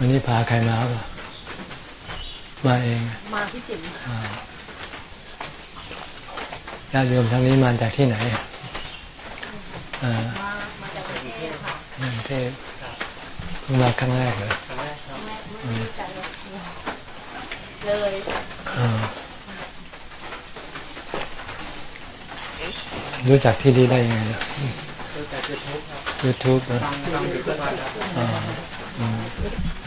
วันนี้พาใครมาป่ะมาเอง มาที่สิงญาติโยมทั้งนี้มาจากที่ไหนมามาจากกรุงเทพค่ะกรุงเทพมาครั้งแรกเหรอครั้งแรกครับไม่รู้จักเลยรู้จักที่นี่ได้ยังไงรู้จักยูทูบครับยูทูบนะฟังฟังอยู่ทุกวันครับ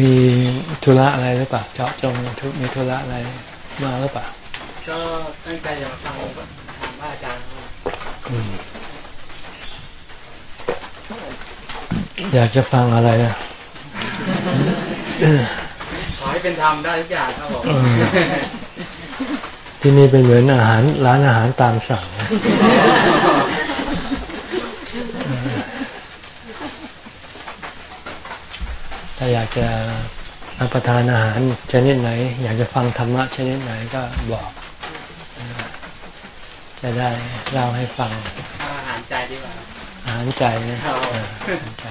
มีธุระอะไรหรือเปล่าเจาะจงมีธุระอะไรมาหรือเปล่าก็ตั้งใจจะมาฟังถามอาจารย์อยากจะฟังอะไรนะขอให้เป็นธรรมได้ทุกอย่างครับผมที่นี่เป็นเหมือนอาหารร้านอาหารตามสั่งถ้า อยากจะรับประทานอาหารชนิดไหน อยากจะฟังธรรมะชนิดไหนก็บอก จะได้เล่าให้ฟัง อาหารใจดีกว่า อาหารใจนะอาหารใจ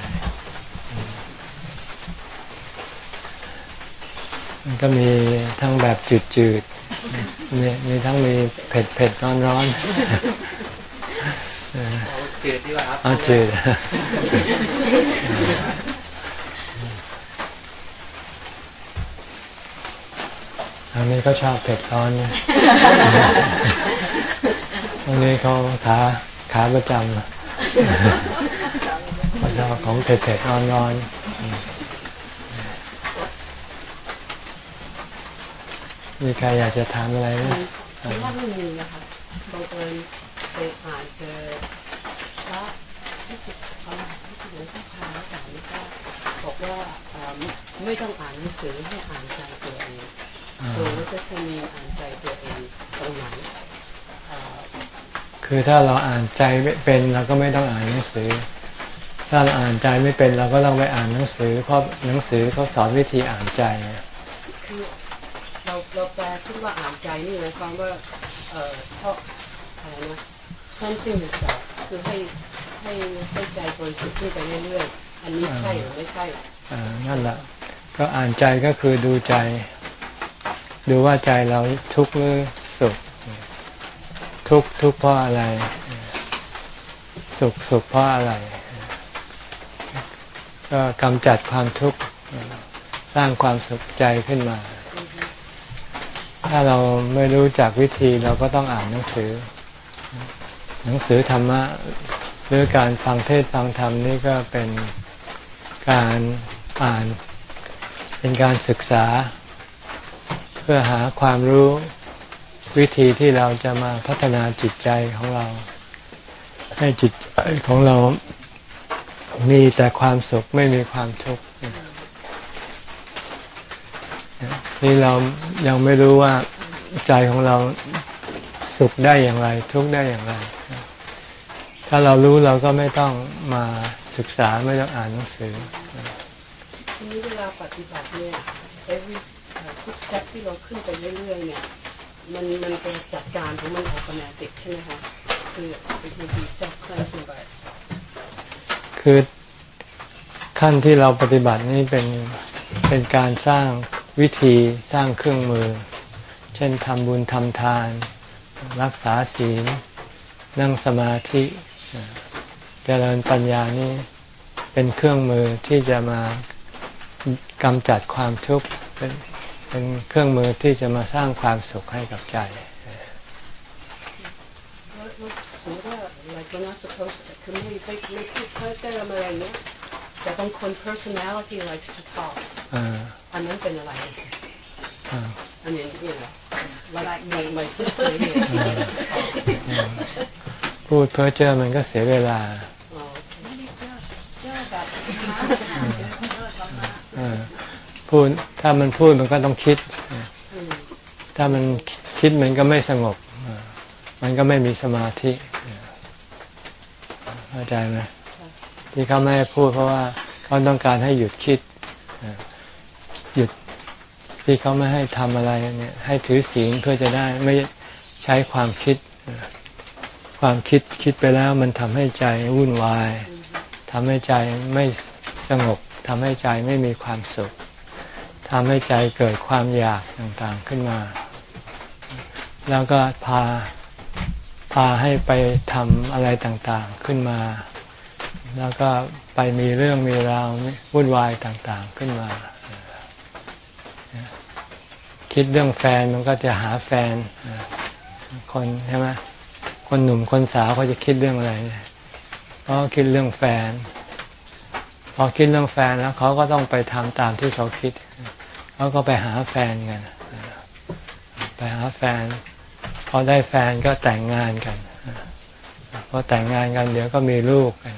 มันก็มีทั้งแบบจืดๆมีมีทั้งมีเผ็ดเผ็ดร้อนร้อนจืดดีกว่าครับเอาจืดอั นนี้ก็ชอบเผ็ดร้อนนะวันนี้เขาขาขาประจำเขาชอบของเผ็ดเผ็ดร้อนร้อนมีใครอยากจะถามอะไรไหมว่าไม่มีนะคะบังเอิญไปอ่านเจอพระที่สุดเขาที่สุดหลวงพ่อค้าแต่นี่ก็บอกว่าไม่ต้องอ่านหนังสือให้อ่านใจตั วเองตัววิปัสสนีอ่านใจตัวเองตรงไหนคือถ้าเราอ่านใจไม่เป็นเราก็ไม่ต้องอ่านหนังสือ ถ้าเราอ่านใจไม่เป็นเราก็ต้องไปอ่านหนังสือ เพราะหนังสือเขาสอนวิธีอ่านใจคือเราเราแปลขึ้นว่าอ่านใจนี่หมายความว่าเอ่อเพราะอะไรนะท่านสิ่งหนึ่งสองคือให้ให้ให้ใจบริสุทธิ์ขึ้นไปเรื่อยๆอันนี้ใช่หรือไม่ใช่อ่านั่นแหละก็อ่านใจก็คือดูใจ ดูว่าใจเราทุกข์หรือสุข ทุกข์ทุกข์เพราะอะไร สุขสุขเพราะอะไร ก็กำจัดความทุกข์สร้างความสุขใจขึ้นมา ถ้าเราไม่รู้จักวิธีเราก็ต้องอ่านหนังสือ หนังสือธรรมะหรือการฟังเทศฟังธรรมนี่ก็เป็นการอ่านเป็นการศึกษา พื่อหาความรู้วิธีที่เราจะมาพัฒนาจิตใจของเรา ให้จิตใจของเรามีแต่ความสุขไม่มีความทุกข์นี่เรายังไม่รู้ว่าใจของเราสุขได้อย่างไร ทุกข์ได้อย่างไร ถ้าเรารู้เราก็ไม่ต้องมาศึกษาไม่ต้องอ่านหนังสือทีนี้เวลาปฏิบัติเนี่ย every ทุก step ที่เราขึ้นไปเรื่อยๆเนี่ย มันมันจะจัดการของมัน automatic ใช่ไหมคะคือ it will be self cleansing by itself คือขั้นที่เราปฏิบัตินี่เป็นเป็นการสร้างวิธีสร้างเครื่องมือ เช่นทำบุญทำทาน รักษาศีล นั่งสมาธิเจริญปัญญานี่เป็นเครื่องมือที่จะมากำจัดความทุกข์ เป็นเป็นเครื่องมือที่จะมาสร้างความสุขให้กับใจ สมมติว่าอะไรก็น่าสะท้อนคือไม่ไม่ไม่พูดเพ้อเจ้ออะไรเงี้ยแต่บางคน personality likes to talk อันนั้นเป็นอะไรอันนี้ you know like my my sister พูดเพ้อเจ้อมันก็เสียเวลา พูดถ้ามันพูดมันก็ต้องคิด ถ้ามันคิดมันก็ไม่สงบ มันก็ไม่มีสมาธิเข้าใจไหมที่เขาไม่ให้พูดเพราะว่าเขาต้องการให้หยุดคิดหยุดที่เขาไม่ให้ทำอะไรเนี่ย ให้ถือศีลเพื่อจะได้ไม่ใช้ความคิด ความคิดคิดไปแล้ว มันทำให้ใจวุ่นวายทำให้ใจไม่สงบทำให้ใจไม่มีความสุข ทำให้ใจเกิดความอยากต่างๆขึ้นมา แล้วก็พาพาให้ไปทำอะไรต่างๆขึ้นมา แล้วก็ไปมีเรื่องมีราววุ่นวายต่างๆขึ้นมา คิดเรื่องแฟนมันก็จะหาแฟนคนใช่ไหมคนหนุ่มคนสาวเขาจะคิดเรื่องอะไรเขาคิดเรื่องแฟน พอคิดเรื่องแฟนแล้วเขาก็ต้องไปทำตามที่เขาคิด เขาก็ไปหาแฟนกันไปหาแฟน พอได้แฟนก็แต่งงานกันพอแต่งงานกันเดี๋ยวก็มีลูกกัน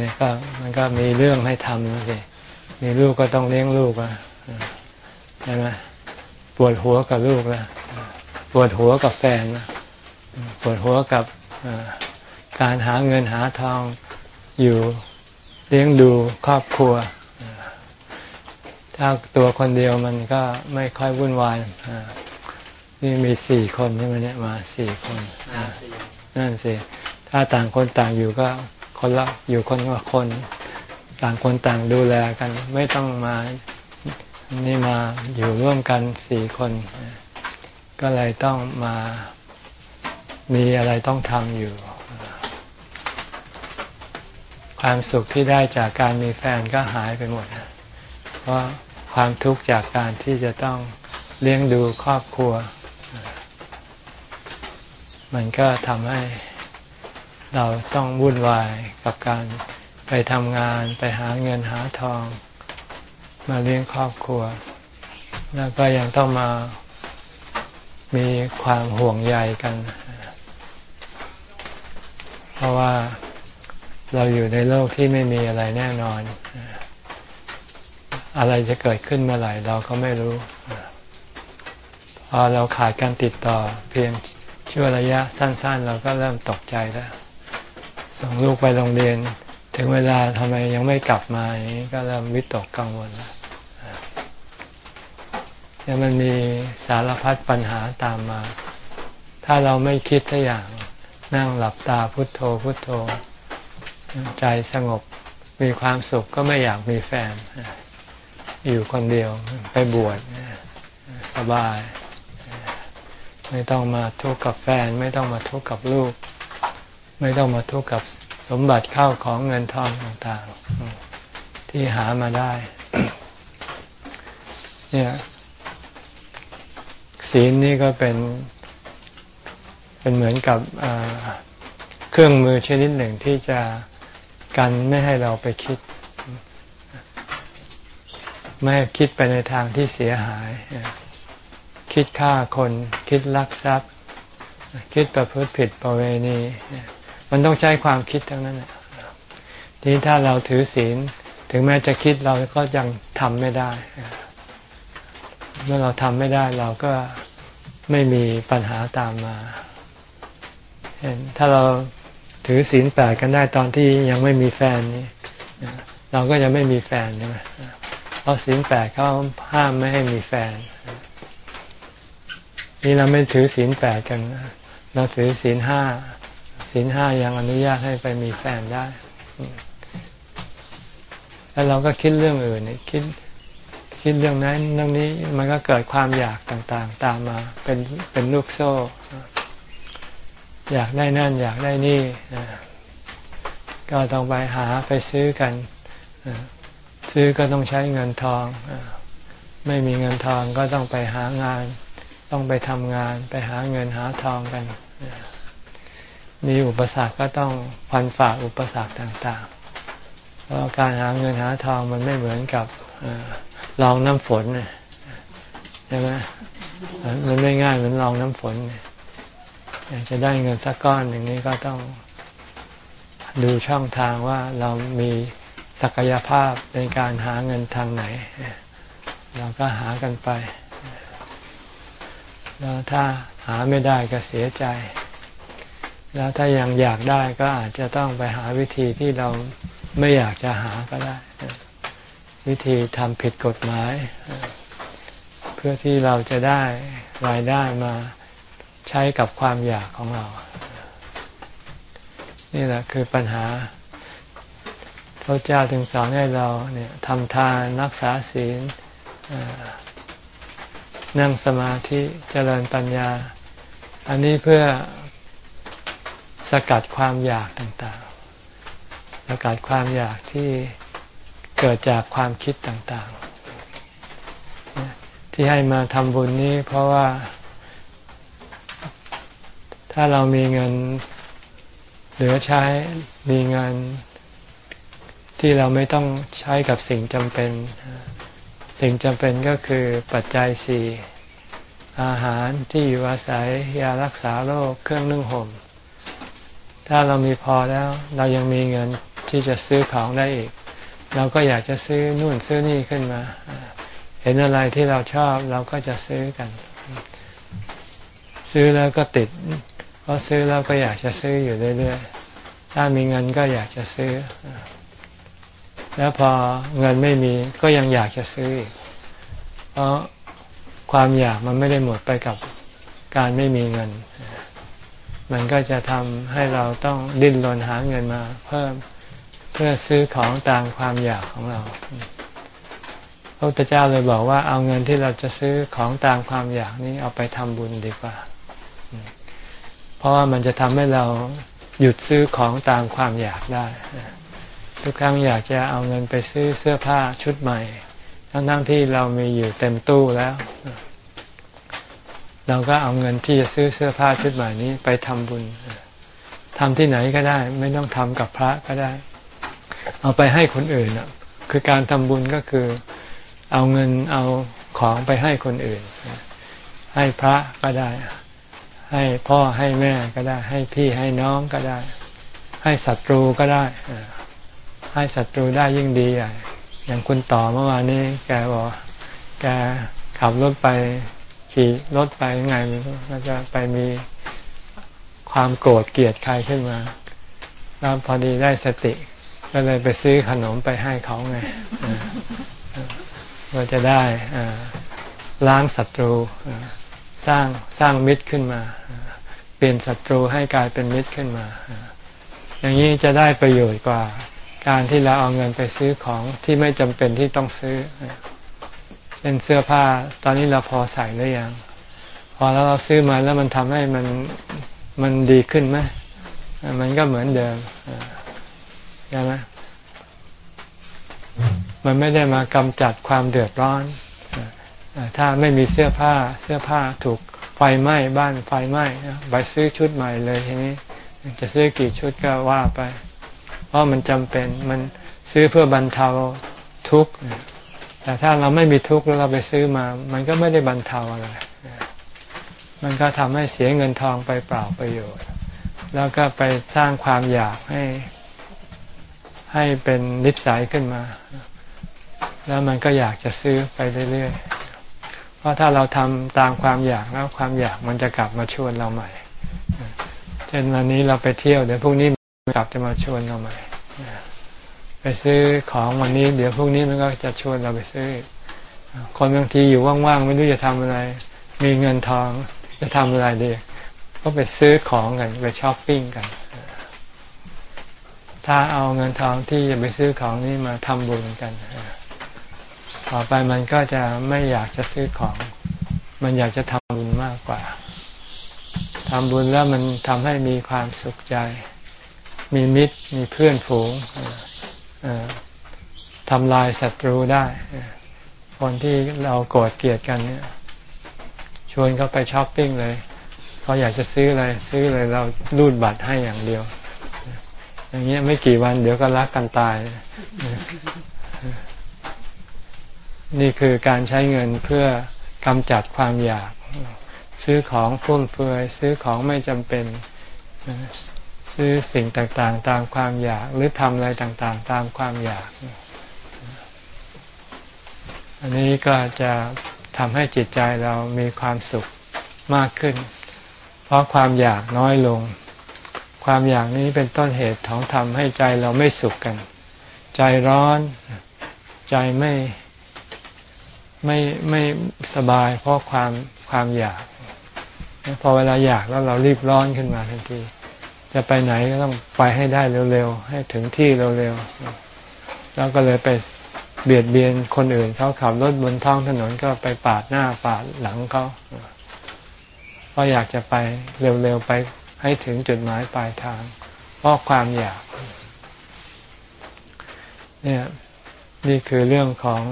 นี่ก็มันก็มีเรื่องให้ทำสิมีลูกก็ต้องเลี้ยงลูกอะใช่ไหมปวดหัวกับลูกแล้วปวดหัวกับแฟนปวดหัวกับการหาเงินหาทองอยู่เลี้ยงดูครอบครัว ถ้าตัวคนเดียวมันก็ไม่ค่อยวุ่นวายนี่มีสี่คนใช่ไหมเนี่ยมาสี่คนนั่นสิถ้าต่างคนต่างอยู่ก็คนละอยู่คนละคน ต่างคนต่างดูแลกัน ไม่ต้องมานี่มาอยู่ร่วมกันสี่คน ก็เลยต้องมามีอะไรต้องทำอยู่ ความสุขที่ได้จากการมีแฟนก็หายไปหมด เพราะ ความทุกข์จากการที่จะต้องเลี้ยงดูครอบครัว มันก็ทำให้เราต้องวุ่นวายกับการไปทำงานไปหาเงินหาทอง มาเลี้ยงครอบครัว แล้วก็ยังต้องมามีความห่วงใยกัน เพราะว่าเราอยู่ในโลกที่ไม่มีอะไรแน่นอน อะไรจะเกิดขึ้นเมื่อไหร่เราก็ไม่รู้ พอเราขาดการติดต่อเพียงชั่วระยะสั้น ๆ เราก็เริ่มตกใจแล้ว ส่งลูกไปโรงเรียน ถึงเวลาทำไมยังไม่กลับมาอย่างนี้ก็เริ่มวิตกกังวลแล้วเนี่ยมันมีสารพัดปัญหาตามมา ถ้าเราไม่คิดสักอย่างนั่งหลับตาพุทโธพุทโธ ใจสงบมีความสุขก็ไม่อยากมีแฟน อยู่คนเดียวไปบวชสบาย ไม่ต้องมาทุกข์กับแฟน ไม่ต้องมาทุกข์กับลูก ไม่ต้องมาทุกข์กับสมบัติเข้าของเงินทองต่างๆ ที่หามาได้ เนี่ยศีลนี่ก็เป็น เป็นเหมือนกับเครื่องมือชนิดหนึ่งที่จะกันไม่ให้เราไปคิด ไม่คิดไปในทางที่เสียหาย คิดฆ่าคนคิดลักทรัพย์ คิดประพฤติผิดประเวณีมันต้องใช้ความคิดทั้งนั้นทีนี้ถ้าเราถือศีล ถึงแม้จะคิดเราก็ยังทำไม่ได้ เมื่อเราทำไม่ได้เราก็ไม่มีปัญหาตามมาเห็นถ้าเราถือศีลแปดกันได้ตอนที่ยังไม่มีแฟนนี่เราก็จะไม่มีแฟนใช่ไหม เพราะศีลแปดเขาห้ามไม่ให้มีแฟน นี่เราไม่ถือศีลแปดกันเราถือศีลห้าศีลห้ายังอนุญาตให้ไปมีแฟนได้ แล้วเราก็คิดเรื่องอื่นคิดคิดเรื่องนั้นเรื่องนี้มันก็เกิดความอยากต่างๆ ตามมาเป็นเป็นลูกโซ่ อยากได้นั่น อยากได้นี่ก็ต้องไปหาไปซื้อกัน ซื้อก็ต้องใช้เงินทอง ไม่มีเงินทองก็ต้องไปหางาน ต้องไปทำงาน ไปหาเงินหาทองกัน มีอุปสรรคก็ต้องพันฝ่าอุปสรรคต่างๆ เพราะการหาเงินหาทองมันไม่เหมือนกับลองน้ำฝนใช่ไหมมันไม่ง่ายเหมือนลองน้ำฝนอยากจะได้เงินสักก้อนอย่างนี้ก็ต้องดูช่องทางว่าเรามี ศักยภาพในการหาเงินทางไหน เราก็หากันไป แล้วถ้าหาไม่ได้ก็เสียใจ แล้วถ้ายังอยากได้ก็อาจจะต้องไปหาวิธีที่เราไม่อยากจะหาก็ได้ วิธีทำผิดกฎหมาย เพื่อที่เราจะได้รายได้มาใช้กับความอยากของเรา นี่แหละคือปัญหา พระเจ้าถึงสอนให้เราเนี่ยทำทานรักษาศีลนั่งสมาธิเจริญปัญญา อันนี้เพื่อสกัดความอยากต่างๆ สกัดความอยากที่เกิดจากความคิดต่างๆ ที่ให้มาทำบุญนี้เพราะว่า ถ้าเรามีเงินเหลือใช้มีเงิน ที่เราไม่ต้องใช้กับสิ่งจำเป็น สิ่งจำเป็นก็คือปัจจัยสี่อาหารที่อยู่อาศัยยารักษาโรคเครื่องนึ่งห่ม ถ้าเรามีพอแล้ว เรายังมีเงินที่จะซื้อของได้อีก เราก็อยากจะซื้อนู่นซื้อนี่ขึ้นมา เห็นอะไรที่เราชอบเราก็จะซื้อกัน ซื้อแล้วก็ติดเพราะซื้อแล้วก็อยากจะซื้ออยู่เรื่อยๆถ้ามีเงินก็อยากจะซื้อ แล้วพอเงินไม่มีก็ยังอยากจะซื้ออีก เพราะความอยากมันไม่ได้หมดไปกับการไม่มีเงิน มันก็จะทำให้เราต้องดิ้นรนหาเงินมาเพิ่มเพื่อซื้อของตามความอยากของเราพระพุทธเจ้าเลยบอกว่าเอาเงินที่เราจะซื้อของตามความอยากนี้เอาไปทำบุญดีกว่า เพราะว่ามันจะทำให้เราหยุดซื้อของตามความอยากได้ ทุกครั้งอยากจะเอาเงินไปซื้อเสื้อผ้าชุดใหม่ ทั้งๆที่เรามีอยู่เต็มตู้แล้ว เราก็เอาเงินที่จะซื้อเสื้อผ้าชุดใหม่นี้ไปทำบุญทำที่ไหนก็ได้ ไม่ต้องทำกับพระก็ได้ เอาไปให้คนอื่นคือการทำบุญก็คือ เอาเงินเอาของไปให้คนอื่น ให้พระก็ได้ ให้พ่อให้แม่ก็ได้ ให้พี่ให้น้องก็ได้ ให้ศัตรูก็ได้ ให้ศัตรูได้ยิ่งดีอะอย่างคุณต่อเมื่อวานนี้ แกบอกแกขับรถไปขี่รถไปไงมันก็ไปมีความโกรธเกลียดใครขึ้นมาแล้วพอดีได้สติ ก็เลยไปซื้อขนมไปให้เขาไงเราจะได้ล้างศัตรูสร้างสร้างมิตรขึ้นมา เปลี่ยนศัตรูให้กลายเป็นมิตรขึ้นมา อย่างนี้จะได้ประโยชน์กว่า การที่เราเอาเงินไปซื้อของที่ไม่จำเป็นที่ต้องซื้อเช่นเสื้อผ้า ตอนนี้เราพอใส่หรือยัง พอแล้วเราซื้อมาแล้วมันทำให้มันมันดีขึ้นไหมมันก็เหมือนเดิมใช่ไหมมันไม่ได้มากำจัดความเดือดร้อน ถ้าไม่มีเสื้อผ้า เสื้อผ้าถูกไฟไหม้บ้านไฟไหม้ไปซื้อชุดใหม่เลยทีนี้ จะซื้อกี่ชุดก็ว่าไป เพราะมันจำเป็นมันซื้อเพื่อบรรเทาทุกข์แต่ถ้าเราไม่มีทุกข์แล้วเราไปซื้อมา มันก็ไม่ได้บรรเทาอะไร มันก็ทำให้เสียเงินทองไปเปล่าประโยชน์ แล้วก็ไปสร้างความอยากให้ ให้เป็นนิสัยขึ้นมา แล้วมันก็อยากจะซื้อไปเรื่อยๆ เพราะถ้าเราทำตามความอยากแล้วความอยากมันจะกลับมาชวนเราใหม่ เช่นวันนี้เราไปเที่ยวเดี๋ยวพรุ่งนี้ กลับจะมาชวนเราใหม่ไปซื้อของวันนี้ เดี๋ยวพรุ่งนี้มันก็จะชวนเราไปซื้อ คนบางทีอยู่ว่างๆไม่รู้จะทำอะไร มีเงินทองจะทำอะไรดีก็ไปซื้อของกันไปช้อปปิ้งกัน ถ้าเอาเงินทองที่จะไปซื้อของนี้มาทำบุญกันต่อไปมันก็จะไม่อยากจะซื้อของ มันอยากจะทำบุญมากกว่าทำบุญแล้วมันทำให้มีความสุขใจ มีมิตร มีเพื่อนฝูงทำลายศัตรูได้คนที่เราโกรธเกลียดกันเนี่ยชวนเขาไปช้อปปิ้งเลยเขาอยากจะซื้ออะไร ซื้อเลยเรารูดบัตรให้อย่างเดียว อย่างเงี้ยไม่กี่วันเดี๋ยวก็รักกันตาย นี่คือการใช้เงินเพื่อกำจัดความอยาก ซื้อของฟุ่มเฟือยซื้อของไม่จำเป็น ซื้อสิ่งต่างๆ ตามความอยาก หรือทำอะไรต่างๆ ตามความอยาก อันนี้ก็จะทำให้จิตใจเรามีความสุขมากขึ้น เพราะความอยากน้อยลง ความอยากนี้เป็นต้นเหตุของทำให้ใจเราไม่สุขกัน ใจร้อน ใจไม่ไม่ไม่สบายเพราะความความอยาก พอเวลาอยากแล้วเรารีบร้อนขึ้นมาทันที จะไปไหนก็ต้องไปให้ได้เร็วๆ ให้ถึงที่เร็วๆ แล้วก็เลยไปเบียดเบียนคนอื่นเขาขับรถบนท้องถนนก็ไปปาดหน้าปาดหลังเขาเพราะอยากจะไปเร็วๆ ไปให้ถึงจุดหมายปลายทาง เพราะความอยาก เนี่ยนี่คือเรื่องของ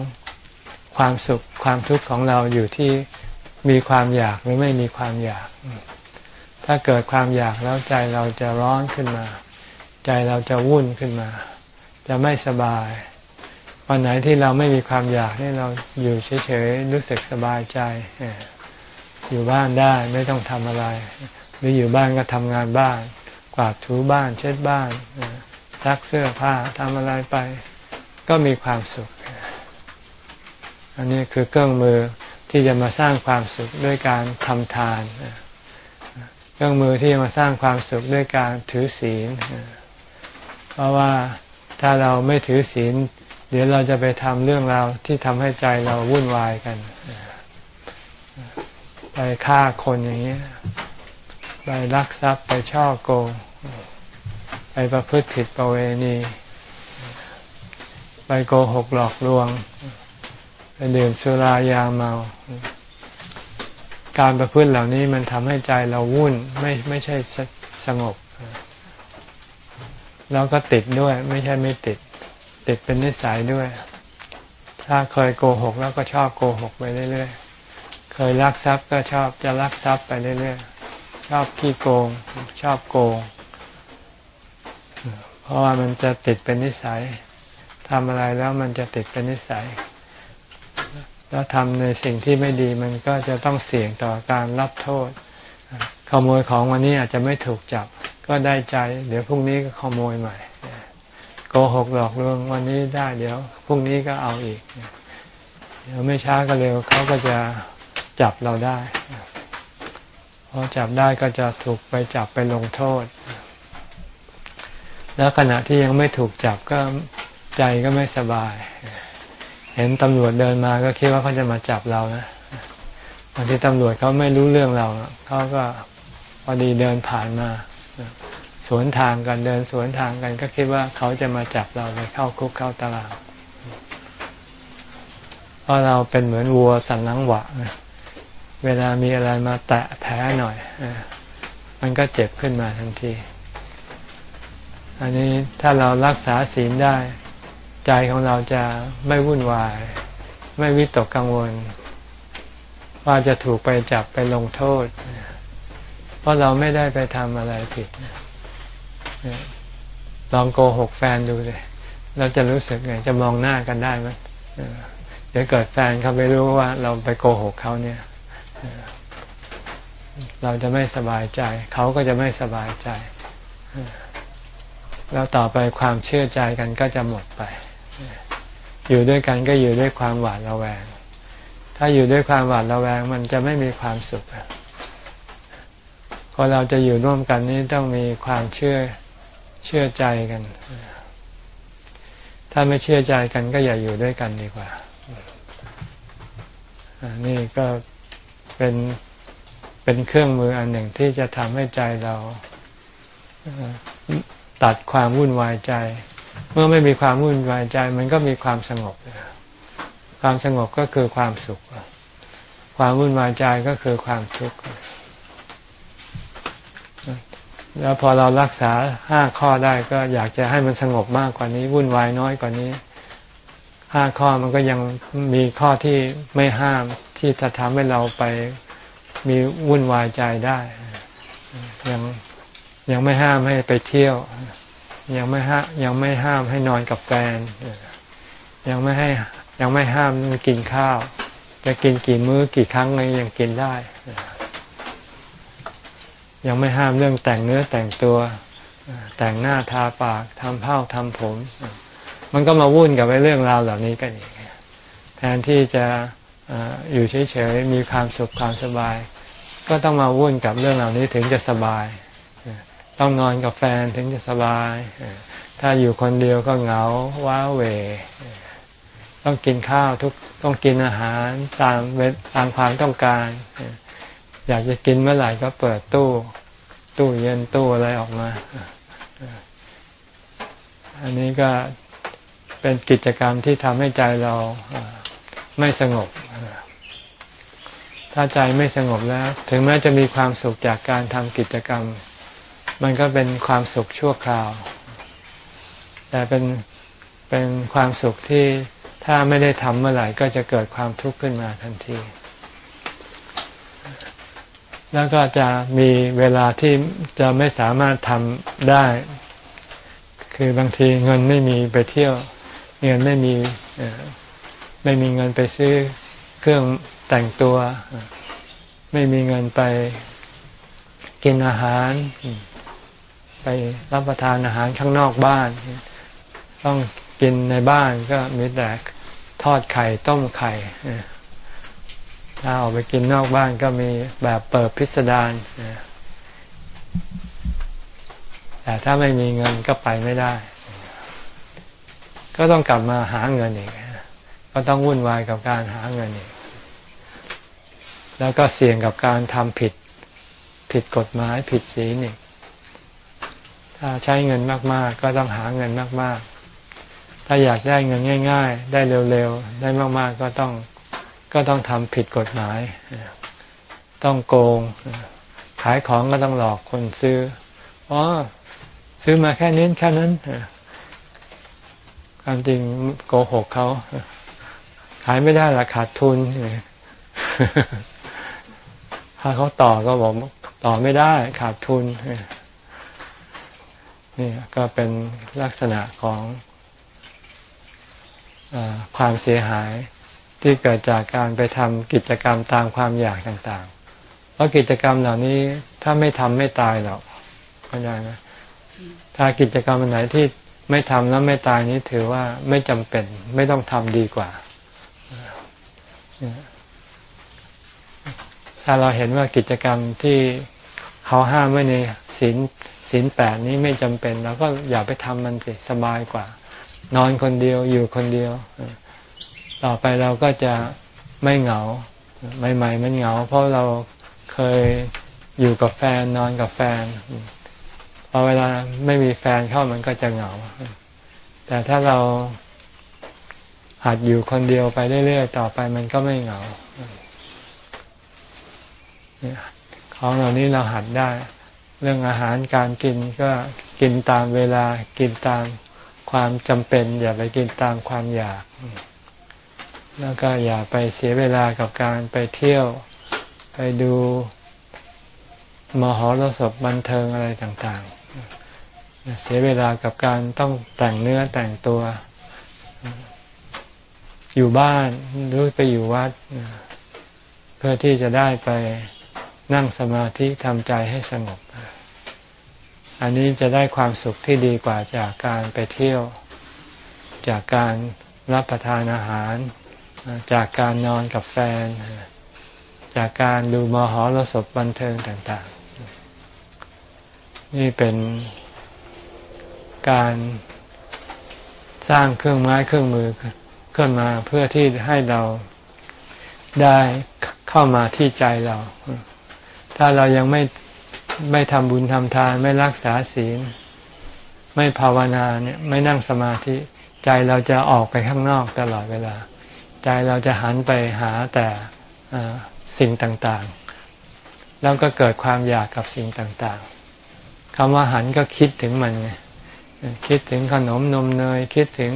ความสุขความทุกข์ของเราอยู่ที่มีความอยากหรือไม่มีความอยาก ถ้าเกิดความอยากแล้วใจเราจะร้อนขึ้นมา ใจเราจะวุ่นขึ้นมา จะไม่สบาย วันไหนที่เราไม่มีความอยากนี่เราอยู่เฉยๆรู้สึกสบายใจอยู่บ้านได้ไม่ต้องทำอะไร หรืออยู่บ้านก็ทำงานบ้าน กวาดถูบ้านเช็ดบ้านซักเสื้อผ้าทำอะไรไป ก็มีความสุข อันนี้คือเครื่องมือที่จะมาสร้างความสุขด้วยการทำทาน เครื่องมือที่จะมาสร้างความสุขด้วยการถือศีล เพราะว่าถ้าเราไม่ถือศีล เดี๋ยวเราจะไปทำเรื่องราวที่ทำให้ใจเราวุ่นวายกัน ไปฆ่าคนอย่างนี้ ไปลักทรัพย์ไปช่อโกง ไปประพฤติผิดประเวณี ไปโกหกหลอกลวง ไปดื่มสุรายาเมา การประพฤติเหล่านี้มันทำให้ใจเราวุ่นไม่ไม่ใช่สงบ แล้วก็ติดด้วย ไม่ใช่ไม่ติด ติดเป็นนิสัยด้วย ถ้าเคยโกหกแล้วก็ชอบโกหกไปเรื่อยๆ เคยลักทรัพย์ก็ชอบจะลักทรัพย์ไปเรื่อยๆ ชอบขี้โกง ชอบโกง เพราะว่ามันจะติดเป็นนิสัยทำอะไรแล้วมันจะติดเป็นนิสัย แล้วทำในสิ่งที่ไม่ดีมันก็จะต้องเสี่ยงต่อการรับโทษ ขโมยของวันนี้อาจจะไม่ถูกจับ ก็ได้ใจ เดี๋ยวพรุ่งนี้ก็ขโมยใหม่โกหกหลอกลวงวันนี้ได้เดี๋ยวพรุ่งนี้ก็เอาอีก เดี๋ยวไม่ช้าก็เร็วเขาก็จะจับเราได้พอจับได้ก็จะถูกไปจับไปลงโทษ แล้วขณะที่ยังไม่ถูกจับก็ใจก็ไม่สบาย เห็นตำรวจเดินมาก็คิดว่าเขาจะมาจับเรานะบางทีตำรวจเขาไม่รู้เรื่องเราเขาก็พอดีเดินผ่านมาสวนทางกันเดินสวนทางกันก็คิดว่าเขาจะมาจับเราไปเข้าคุกเข้าตารางเพราะเราเป็นเหมือนวัวสันหลังหวะเวลามีอะไรมาแตะแผลหน่อยมันก็เจ็บขึ้นมาทันที อันนี้ถ้าเรารักษาศีลได้ ใจของเราจะไม่วุ่นวาย ไม่วิตกกังวล ว่าจะถูกไปจับไปลงโทษ เพราะเราไม่ได้ไปทำอะไรผิด ลองโกหกแฟนดูเลยเราจะรู้สึกไง จะมองหน้ากันได้ไหมเดี๋ยวเกิดแฟนเขาไปรู้ว่าเราไปโกหกเขาเนี่ย เราจะไม่สบายใจ เขาก็จะไม่สบายใจแล้วต่อไปความเชื่อใจกันก็จะหมดไป อยู่ด้วยกันก็อยู่ด้วยความหวาดระแวง ถ้าอยู่ด้วยความหวาดระแวงมันจะไม่มีความสุขพอเราจะอยู่ร่วมกันนี้ต้องมีความเชื่อเชื่อใจกัน ถ้าไม่เชื่อใจกันก็อย่าอยู่ด้วยกันดีกว่า นี่ก็เป็นเป็นเครื่องมืออันหนึ่งที่จะทำให้ใจเราตัดความวุ่นวายใจ เมื่อไม่มีความวุ่นวายใจ มันก็มีความสงบ ความสงบก็คือความสุข ความวุ่นวายใจก็คือความทุกข์แล้วพอเรารักษาห้าข้อได้ก็อยากจะให้มันสงบมากกว่านี้ วุ่นวายน้อยกว่านี้ห้าข้อมันก็ยังมีข้อที่ไม่ห้ามที่จะทำให้เราไปมีวุ่นวายใจได้ ยังยังไม่ห้ามให้ไปเที่ยว ยังไม่ห้ายังไม่ห้ามให้นอนกับแฟนยังไม่ให้ยังไม่ห้ามกินข้าว จะกินกี่มื้อกี่ครั้งไรยังกินได้ ยังไม่ห้ามเรื่องแต่งเนื้อแต่งตัว แต่งหน้าทาปากทำเผ้าทำผม มันก็มาวุ่นกับเรื่องราวเหล่านี้กันอีกแทนที่จะอยู่เฉยๆมีความสุขความสบาย ก็ต้องมาวุ่นกับเรื่องเหล่านี้ถึงจะสบาย ต้องนอนกับแฟนถึงจะสบาย ถ้าอยู่คนเดียวก็เหงาว้าเหวต้องกินข้าวทุกต้องกินอาหารตามเวตามความต้องการ อยากจะกินเมื่อไหร่ก็เปิดตู้ ตู้เย็นตู้อะไรออกมา อันนี้ก็เป็นกิจกรรมที่ทำให้ใจเราไม่สงบ ถ้าใจไม่สงบแล้ว ถึงแม้จะมีความสุขจากการทำกิจกรรม มันก็เป็นความสุขชั่วคราว แต่เป็นเป็นความสุขที่ถ้าไม่ได้ทำเมื่อไหร่ก็จะเกิดความทุกข์ขึ้นมาทันที แล้วก็จะมีเวลาที่จะไม่สามารถทำได้ คือบางทีเงินไม่มีไปเที่ยว เงินไม่มีไม่มีเงินไปซื้อเครื่องแต่งตัว ไม่มีเงินไปกินอาหาร ไปรับประทานอาหารข้างนอกบ้าน ต้องกินในบ้านก็มีแต่ทอดไข่ต้มไข่ถ้าออกไปกินนอกบ้านก็มีแบบเปิดพิสดารแต่ถ้าไม่มีเงินก็ไปไม่ได้ ก็ต้องกลับมาหาเงินอีกก็ต้องวุ่นวายกับการหาเงินอีกแล้วก็เสี่ยงกับการทำผิดผิดกฎหมายผิดศีลอีก ถ้าใช้เงินมากๆก็ต้องหาเงินมาก ๆ ถ้าอยากได้เงินง่าย ๆ ได้เร็วๆ ได้มากๆ ก็ต้องก็ต้องทำผิดกฎหมาย ต้องโกง ขายของก็ต้องหลอกคนซื้อ อ๋อ ซื้อมาแค่นี้แค่นั้นความจริงโกหกเขา ขายไม่ได้ละขาดทุนถ้าเขาต่อก็บอกต่อไม่ได้ขาดทุน นี่ก็เป็นลักษณะของความเสียหายที่เกิดจากการไปทำกิจกรรมตามความอยากต่างๆ เพราะกิจกรรมเหล่านี้ถ้าไม่ทำไม่ตายหรอกเข้าใจไหมถ้ากิจกรรมไหนที่ไม่ทำแล้วไม่ตายนี้ถือว่าไม่จำเป็นไม่ต้องทำดีกว่า ถ้าเราเห็นว่ากิจกรรมที่เขาห้ามไว้ในศีล ศีลแปดนี้ไม่จำเป็นเราก็อย่าไปทำมันสิสบายกว่า นอนคนเดียวอยู่คนเดียว ต่อไปเราก็จะไม่เหงาใหม่ๆมันเหงา เพราะเราเคยอยู่กับแฟนนอนกับแฟนพอเวลาไม่มีแฟนเข้ามันก็จะเหงา แต่ถ้าเราหัดอยู่คนเดียวไปเรื่อยๆต่อไปมันก็ไม่เหงาของเหล่านี้เราหัดได้ เรื่องอาหารการกินก็กินตามเวลากินตามความจำเป็น อย่าไปกินตามความอยาก แล้วก็อย่าไปเสียเวลากับการไปเที่ยว ไปดูมหรสพบันเทิงอะไรต่างๆ เสียเวลากับการต้องแต่งเนื้อแต่งตัว อยู่บ้านหรือไปอยู่วัด เพื่อที่จะได้ไปนั่งสมาธิทำใจให้สงบ อันนี้จะได้ความสุขที่ดีกว่าจากการไปเที่ยว จากการรับประทานอาหาร จากการนอนกับแฟน จากการดูมหรสพบันเทิงต่างๆ นี่เป็นการสร้างเครื่องไม้เครื่องมือขึ้นมาเพื่อที่ให้เราได้เข้ามาที่ใจเรา ถ้าเรายังไม่ ไม่ทำบุญทำทาน ไม่รักษาศีล ไม่ภาวนาเนี่ยไม่นั่งสมาธิ ใจเราจะออกไปข้างนอกตลอดเวลา ใจเราจะหันไปหาแต่สิ่งต่างๆ แล้วก็เกิดความอยากกับสิ่งต่างๆคำว่าหันก็คิดถึงมันไงคิดถึงขนมนมเนย คิดถึง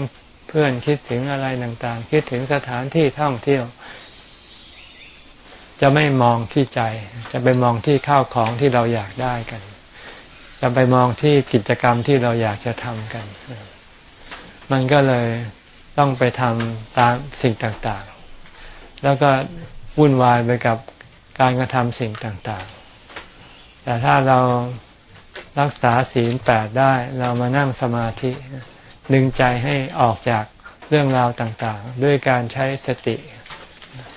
เพื่อนคิดถึงอะไรต่างๆ คิดถึงสถานที่ท่องเที่ยว จะไม่มองที่ใจ จะไปมองที่ข้าวของที่เราอยากได้กัน จะไปมองที่กิจกรรมที่เราอยากจะทำกัน มันก็เลยต้องไปทำตามสิ่งต่างๆ แล้วก็วุ่นวายไปกับการกระทำสิ่งต่างๆ แต่ถ้าเรารักษาศีลแปดได้เรามานั่งสมาธิ ดึงใจให้ออกจากเรื่องราวต่างๆ ด้วยการใช้สติ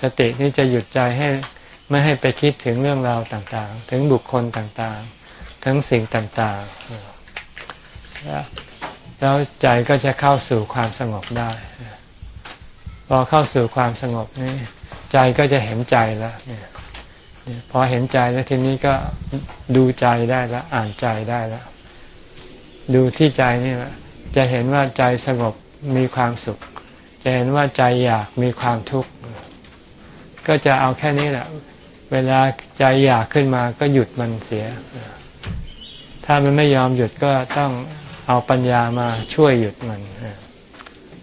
สตินี้จะหยุดใจให้ไม่ให้ไปคิดถึงเรื่องราวต่างๆ ถึงบุคคลต่างๆ ทั้งสิ่งต่างๆ แล้วใจก็จะเข้าสู่ความสงบได้ พอเข้าสู่ความสงบนี่ใจก็จะเห็นใจแล้วเนี่ยพอเห็นใจแล้วทีนี้ก็ดูใจได้แล้วอ่านใจได้แล้วดูที่ใจนี่แหละจะเห็นว่าใจสงบมีความสุข จะเห็นว่าใจอยากมีความทุกข์ ก็จะเอาแค่นี้แหละ เวลาใจอยากขึ้นมาก็หยุดมันเสีย ถ้ามันไม่ยอมหยุดก็ต้องเอาปัญญามาช่วยหยุดมัน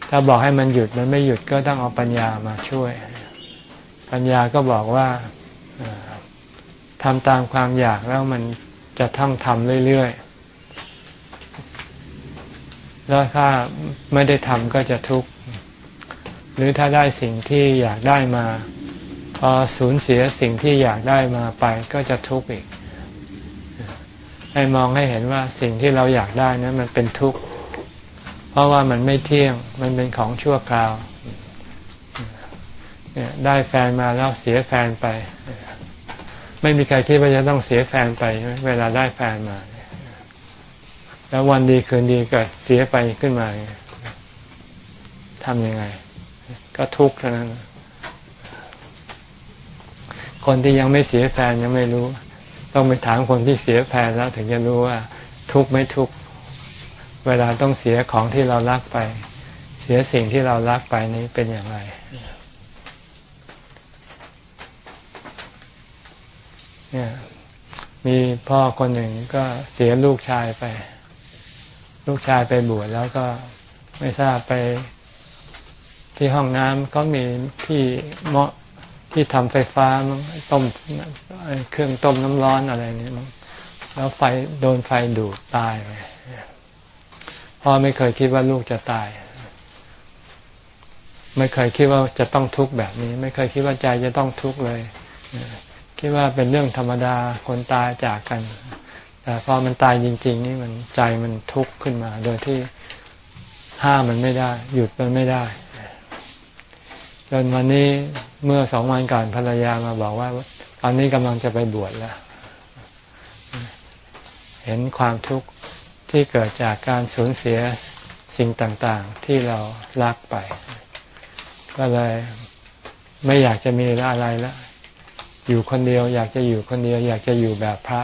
ถ้าบอกให้มันหยุดมันไม่หยุดก็ต้องเอาปัญญามาช่วย ปัญญาก็บอกว่าทำตามความอยากแล้วมันจะต้องทำเรื่อยๆ แล้วถ้าไม่ได้ทำก็จะทุกข์ หรือถ้าได้สิ่งที่อยากได้มา อสูญเสียสิ่งที่อยากได้มาไปก็จะทุกข์อีก ให้มองให้เห็นว่าสิ่งที่เราอยากได้นั้นมันเป็นทุกข์ เพราะว่ามันไม่เที่ยง มันเป็นของชั่วคราว เนี่ยได้แฟนมาแล้วเสียแฟนไป ไม่มีใครคิดว่าจะต้องเสียแฟนไป เวลาได้แฟนมา แล้ววันดีคืนดีก็เสียไปขึ้นมาทำยังไง ก็ทุกข์เท่านั้น คนที่ยังไม่เสียแฟนยังไม่รู้ ต้องไปถามคนที่เสียแฟนแล้วถึงจะรู้ว่า ทุกข์ไม่ทุกข์เวลาต้องเสียของที่เรารักไป เสียสิ่งที่เรารักไปนี้เป็นอย่างไรเนี่ยมีพ่อคนหนึ่งก็เสียลูกชายไป ลูกชายไปบวชแล้วก็ไม่ทราบไปที่ห้องน้ำก็มีที่เมาะ ที่ทำไฟฟ้ามันต้มเครื่องต้มน้ำร้อนอะไรนี่มั้งแล้วไฟโดนไฟดูดตายไปพ่อไม่เคยคิดว่าลูกจะตาย ไม่เคยคิดว่าจะต้องทุกข์แบบนี้ ไม่เคยคิดว่าใจจะต้องทุกข์เลยคิดว่าเป็นเรื่องธรรมดาคนตายจากกัน แต่พอมันตายจริง ๆ นี่มันใจมันทุกข์ขึ้นมา โดยที่ห้ามมันไม่ได้ หยุดมันไม่ได้ จนวันนี้ เมื่อสองวันก่อนภรรยามาบอกว่าตอนนี้กำลังจะไปบวชแล้ว เห็นความทุกข์ที่เกิดจากการสูญเสียสิ่งต่างๆ ที่เรารักไป ก็เลยไม่อยากจะมีอะไรแล้วอยู่คนเดียวอยากจะอยู่คนเดียว อยากจะอยู่แบบพระ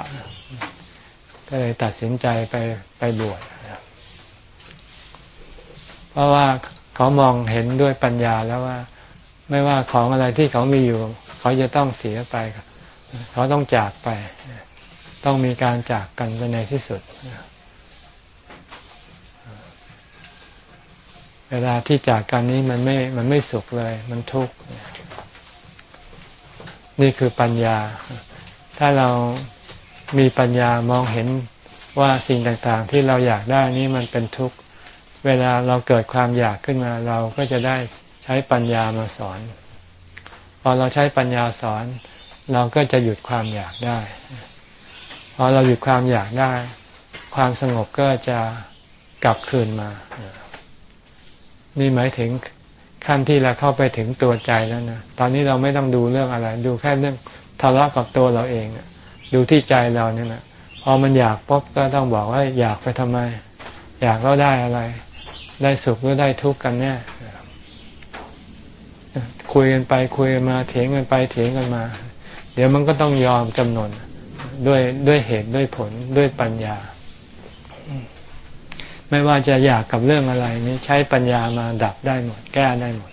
ก็เลยตัดสินใจไปไปบวชเพราะว่าเขามองเห็นด้วยปัญญาแล้วว่า ไม่ว่าของอะไรที่เขามีอยู่ เขาจะต้องเสียไป เขาต้องจากไป ต้องมีการจากกันไปในที่สุด เวลาที่จากกันนี้มันไม่ มันไม่สุขเลย มันทุกข์ นี่คือปัญญา ถ้าเรามีปัญญามองเห็นว่าสิ่งต่างๆ ที่เราอยากได้นี้มันเป็นทุกข์ เวลาเราเกิดความอยากขึ้นมาเราก็จะได้ ช้ปัญญามาสอน พอเราใช้ปัญญาสอน เราก็จะหยุดความอยากได้ พอเราหยุดความอยากได้ ความสงบก็จะกลับคืนมา นี่หมายถึงขั้นที่เราเข้าไปถึงตัวใจแล้วนะ ตอนนี้เราไม่ต้องดูเรื่องอะไร ดูแค่เรื่องทะเลาะกับตัวเราเอง ดูที่ใจเราเนี่ยนะพอมันอยากปุ๊บก็ต้องบอกว่าอยากไปทำไม อยากแล้วได้อะไร ได้สุขหรือได้ทุกข์กันแน่ คุยกันไปคุยกันมาเถียงกันไปเถียงกันมา เดี๋ยวมันก็ต้องยอมจำนนด้วยด้วยเหตุด้วยผลด้วยปัญญา ไม่ว่าจะอยากกับเรื่องอะไรนี้ใช้ปัญญามาดับได้หมด แก้ได้หมด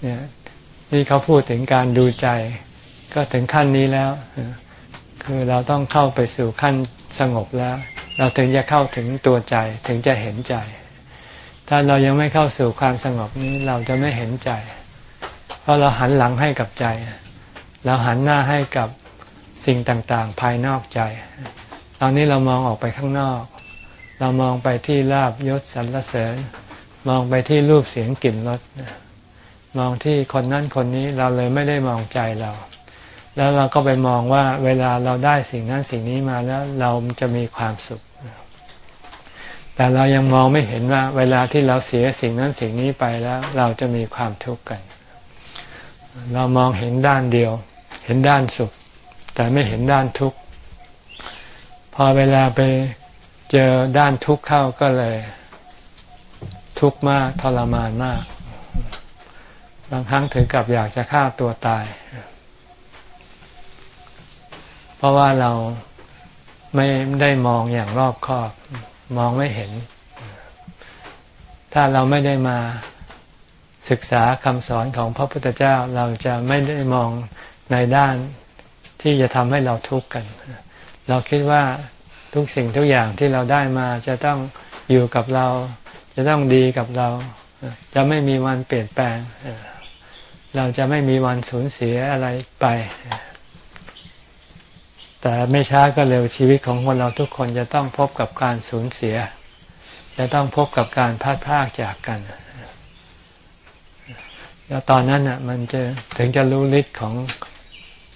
เนี่ยนี่เขาพูดถึงการดูใจ ก็ถึงขั้นนี้แล้ว คือเราต้องเข้าไปสู่ขั้นสงบแล้ว เราถึงจะเข้าถึงตัวใจถึงจะเห็นใจ ถ้าเรายังไม่เข้าสู่ความสงบนี้เราจะไม่เห็นใจ เพราะเราหันหลังให้กับใจ เราหันหน้าให้กับสิ่งต่างๆ ภายนอกใจ ตอนนี้เรามองออกไปข้างนอก เรามองไปที่ลาบยศสรรเสริญ มองไปที่รูปเสียงกลิ่นรสมองที่คนนั้นคนนี้เราเลยไม่ได้มองใจเรา แล้วเราก็ไปมองว่าเวลาเราได้สิ่งนั้นสิ่งนี้มาแล้วเราจะมีความสุข แต่เรายังมองไม่เห็นว่า เวลาที่เราเสียสิ่งนั้นสิ่งนี้ไปแล้ว เราจะมีความทุกข์กัน เรามองเห็นด้านเดียว เห็นด้านสุข แต่ไม่เห็นด้านทุกข์พอเวลาไปเจอด้านทุกข์เข้าก็เลย ทุกข์มากทรมานมาก บางครั้งถึงกับอยากจะฆ่าตัวตาย เพราะว่าเราไม่ได้มองอย่างรอบคอบ มองไม่เห็น ถ้าเราไม่ได้มาศึกษาคำสอนของพระพุทธเจ้าเราจะไม่ได้มองในด้านที่จะทำให้เราทุกข์กัน เราคิดว่าทุกสิ่งทุกอย่างที่เราได้มาจะต้องอยู่กับเรา จะต้องดีกับเรา จะไม่มีวันเปลี่ยนแปลง เราจะไม่มีวันสูญเสียอะไรไป แต่ไม่ช้าก็เร็วชีวิตของคนเราทุกคนจะต้องพบกับการสูญเสีย จะต้องพบกับการพลาดพลาดจากกัน แล้วตอนนั้นอะ มันจะถึงจะรู้ฤทธิ์ของ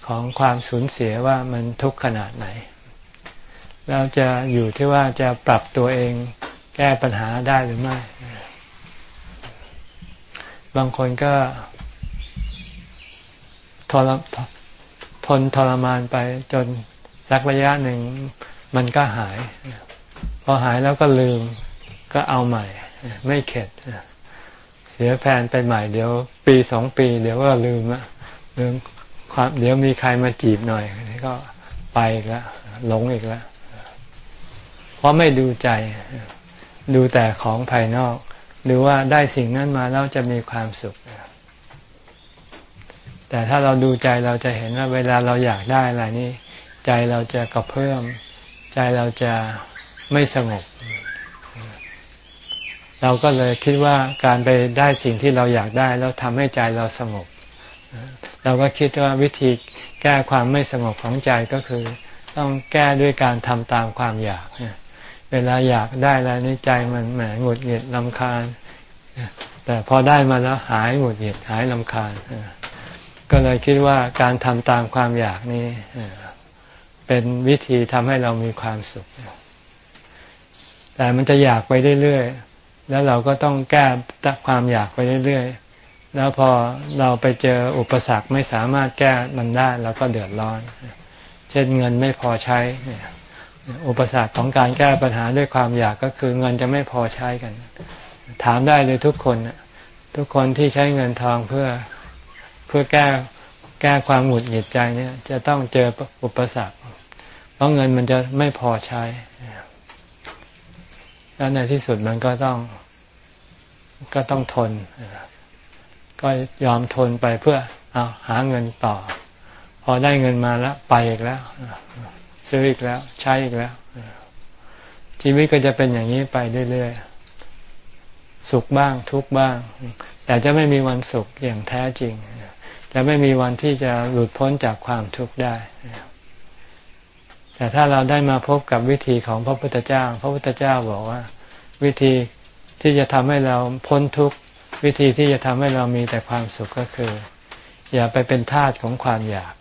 ของความสูญเสียว่ามันทุกข์ขนาดไหน แล้วจะอยู่ที่ว่าจะปรับตัวเองแก้ปัญหาได้หรือไม่ บางคนก็ทรทนทรมานไปจน สักระยะหนึ่งมันก็หาย พอหายแล้วก็ลืมก็เอาใหม่ ไม่เข็ดเสียแฟนไปใหม่เดี๋ยว ปีสองปี เดี๋ยวก็ลืมอะลืมความเดี๋ยวมีใครมาจีบหน่อยก็ไปอีกแล้วหลงอีกแล้วเพราะไม่ดูใจ ดูแต่ของภายนอกหรือว่าได้สิ่งนั้นมาแล้วจะมีความสุข แต่ถ้าเราดูใจเราจะเห็นว่าเวลาเราอยากได้อะไรนี่ ใจเราจะกระเพื่อมใจเราจะไม่สงบ เราก็เลยคิดว่าการไปได้สิ่งที่เราอยากได้ แล้วทำให้ใจเราสงบ เราก็คิดว่าวิธีแก้ความไม่สงบของใจก็คือ ต้องแก้ด้วยการทำตามความอยาก เวลาอยากได้แล้วนี่ใจมันแหมหงุดหงิดลำคาญ แต่พอได้มาแล้วหายหงุดหงิดหายลำคาญก็เลยคิดว่าการทำตามความอยากนี้ เป็นวิธีทำให้เรามีความสุข แต่มันจะอยากไปเรื่อยๆ แล้วเราก็ต้องแก้ความอยากไปเรื่อยๆ แล้วพอเราไปเจออุปสรรคไม่สามารถแก้มันได้เราก็เดือดร้อน เช่นเงินไม่พอใช้ อุปสรรคของการแก้ปัญหาด้วยความอยากก็คือเงินจะไม่พอใช้กัน ถามได้เลยทุกคน ทุกคนที่ใช้เงินทองเพื่อเพื่อแก้แก้ความหงุดหงิดใจเนี่ยจะต้องเจออุปสรรค เพราะเงินมันจะไม่พอใช้ แล้วในที่สุดมันก็ต้องก็ต้องทน ก็ยอมทนไปเพื่อเอาหาเงินต่อ พอได้เงินมาแล้ว ไปอีกแล้ว ซื้ออีกแล้ว ใช้อีกแล้ว ชีวิตก็จะเป็นอย่างนี้ไปเรื่อยๆ สุขบ้างทุกบ้าง แต่จะไม่มีวันสุขอย่างแท้จริง จะไม่มีวันที่จะหลุดพ้นจากความทุกข์ได้ แต่ถ้าเราได้มาพบกับวิธีของพระพุทธเจ้า พระพุทธเจ้าบอกว่า วิธีที่จะทำให้เราพ้นทุกข์วิธีที่จะทำให้เรามีแต่ความสุขก็คือ อย่าไปเป็นทาสของความอยาก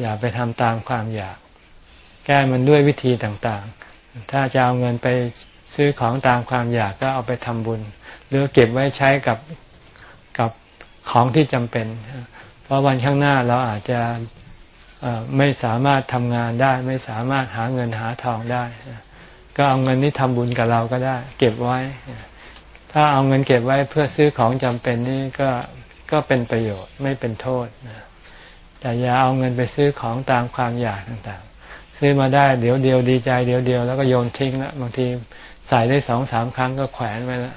อย่าไปทำตามความอยาก แก้มันด้วยวิธีต่างๆ ถ้าจะเอาเงินไปซื้อของตามความอยากก็เอาไปทำบุญ หรือเก็บไว้ใช้กับกับของที่จำเป็น เพราะวันข้างหน้าเราอาจจะ ไม่สามารถทำงานได้ ไม่สามารถหาเงินหาทองได้ ก็เอาเงินนี้ทำบุญกับเราก็ได้ เก็บไว้ ถ้าเอาเงินเก็บไว้เพื่อซื้อของจำเป็นนี่ก็ก็เป็นประโยชน์ไม่เป็นโทษแต่อย่าเอาเงินไปซื้อของตามความอยากต่างๆ ซื้อมาได้เดี๋ยวเดียวดีใจเดี๋ยวเดียวแล้วก็โยนทิ้งล้วบางทีใส่ได้สองสามครั้งก็แขวนไว้แล้ว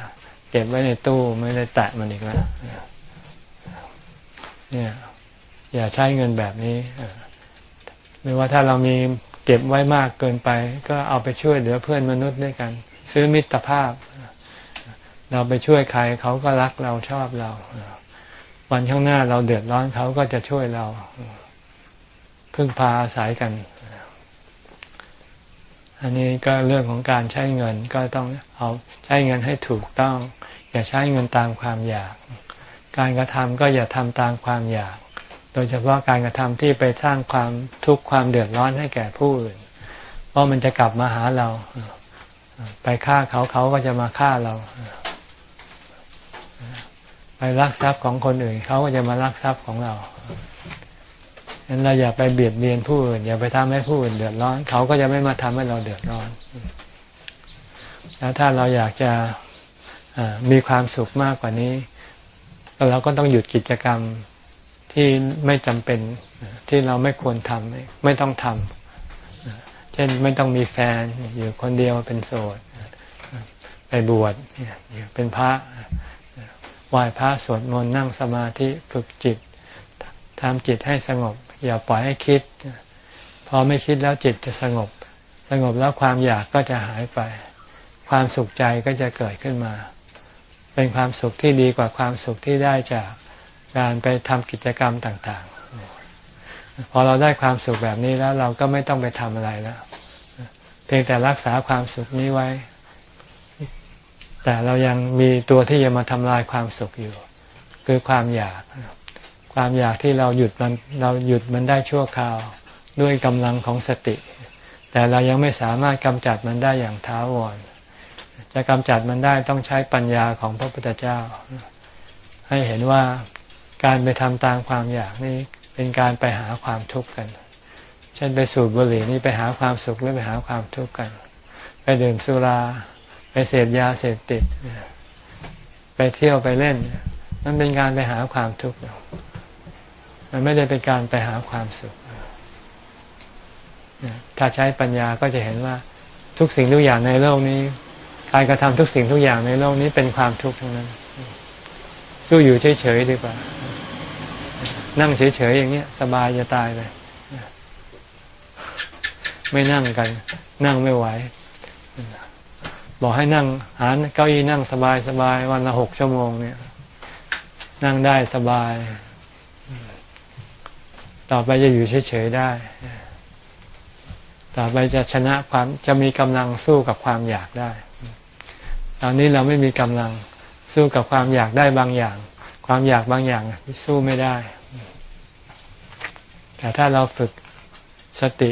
เก็บไว้ในตู้ไม่ได้แตะมันอีกแล้วเนี่ย อย่าใช้เงินแบบนี้ หรือว่าถ้าเรามีเก็บไว้มากเกินไป ก็เอาไปช่วยเหลือเพื่อนมนุษย์ด้วยกัน ซื้อมิตรภาพ เราไปช่วยใครเขาก็รักเราชอบเรา วันข้างหน้าเราเดือดร้อนเขาก็จะช่วยเราพึ่งพาอาศัยกัน อันนี้ก็เรื่องของการใช้เงินก็ต้องเอาใช้เงินให้ถูกต้อง อย่าใช้เงินตามความอยาก การกระทำก็อย่าทำตามความอยาก โดยเฉพาะการกระทำที่ไปสร้างความทุกข์ความเดือดร้อนให้แก่ผู้อื่น เพราะมันจะกลับมาหาเรา ไปฆ่าเขาเขาก็จะมาฆ่าเรา ไปรักทรัพย์ของคนอื่น เขาก็จะมารักทรัพย์ของเราฉะนั้นเราอย่าไปเบียดเบียนผู้อื่น อย่าไปทำให้ผู้อื่นเดือดร้อน เขาก็จะไม่มาทำให้เราเดือดร้อน แล้วถ้าเราอยากจะมีความสุขมากกว่านี้ เราก็ต้องหยุดกิจกรรม ที่ไม่จำเป็นที่เราไม่ควรทำไม่ต้องทำเช่นไม่ต้องมีแฟนอยู่คนเดียวเป็นโสดไปบวชเป็นพระไหว้พระสวดมนต์นั่งสมาธิฝึกจิตทำจิตให้สงบ อย่าปล่อยให้คิด พอไม่คิดแล้วจิตจะสงบ สงบแล้วความอยากก็จะหายไป ความสุขใจก็จะเกิดขึ้นมา เป็นความสุขที่ดีกว่าความสุขที่ได้จาก การไปทำกิจกรรมต่างๆ พอเราได้ความสุขแบบนี้แล้ว เราก็ไม่ต้องไปทำอะไรแล้ว เพียงแต่รักษาความสุขนี้ไว้ แต่เรายังมีตัวที่จะมาทำลายความสุขอยู่ คือความอยาก ความอยากที่เราหยุดมันเราหยุดมันได้ชั่วคราวด้วยกำลังของสติ แต่เรายังไม่สามารถกำจัดมันได้อย่างท้าวร จะกำจัดมันได้ต้องใช้ปัญญาของพระพุทธเจ้า ให้เห็นว่า การไปทำตามความอยากนี่เป็นการไปหาความทุกข์กัน เช่นไปสูบบุหรี่นี่ไปหาความสุขหรือไปหาความทุกข์กัน ไปดื่มสุรา ไปเสพยาเสพติด ไปเที่ยวไปเล่น มันเป็นการไปหาความทุกข์ มันไม่ได้เป็นการไปหาความสุข ถ้าใช้ปัญญาก็จะเห็นว่าทุกสิ่งทุกอย่างในโลกนี้ การกระทำทุกสิ่งทุกอย่างในโลกนี้เป็นความทุกข์ทั้งนั้น สู้อยู่เฉยๆดีกว่า นั่งเฉยๆอย่างเงี้ย สบายจะตายเลย ไม่นั่งกัน นั่งไม่ไหว บอกให้นั่ง หาเก้าอี้นั่งสบายสบายวันละหกชั่วโมงเนี่ย นั่งได้สบาย ต่อไปจะอยู่เฉยๆได้ต่อไปจะชนะความจะมีกำลังสู้กับความอยากได้ ตอนนี้เราไม่มีกำลัง สู้กับความอยากได้บางอย่าง ความอยากบางอย่างสู้ไม่ได้ แต่ถ้าเราฝึกสติ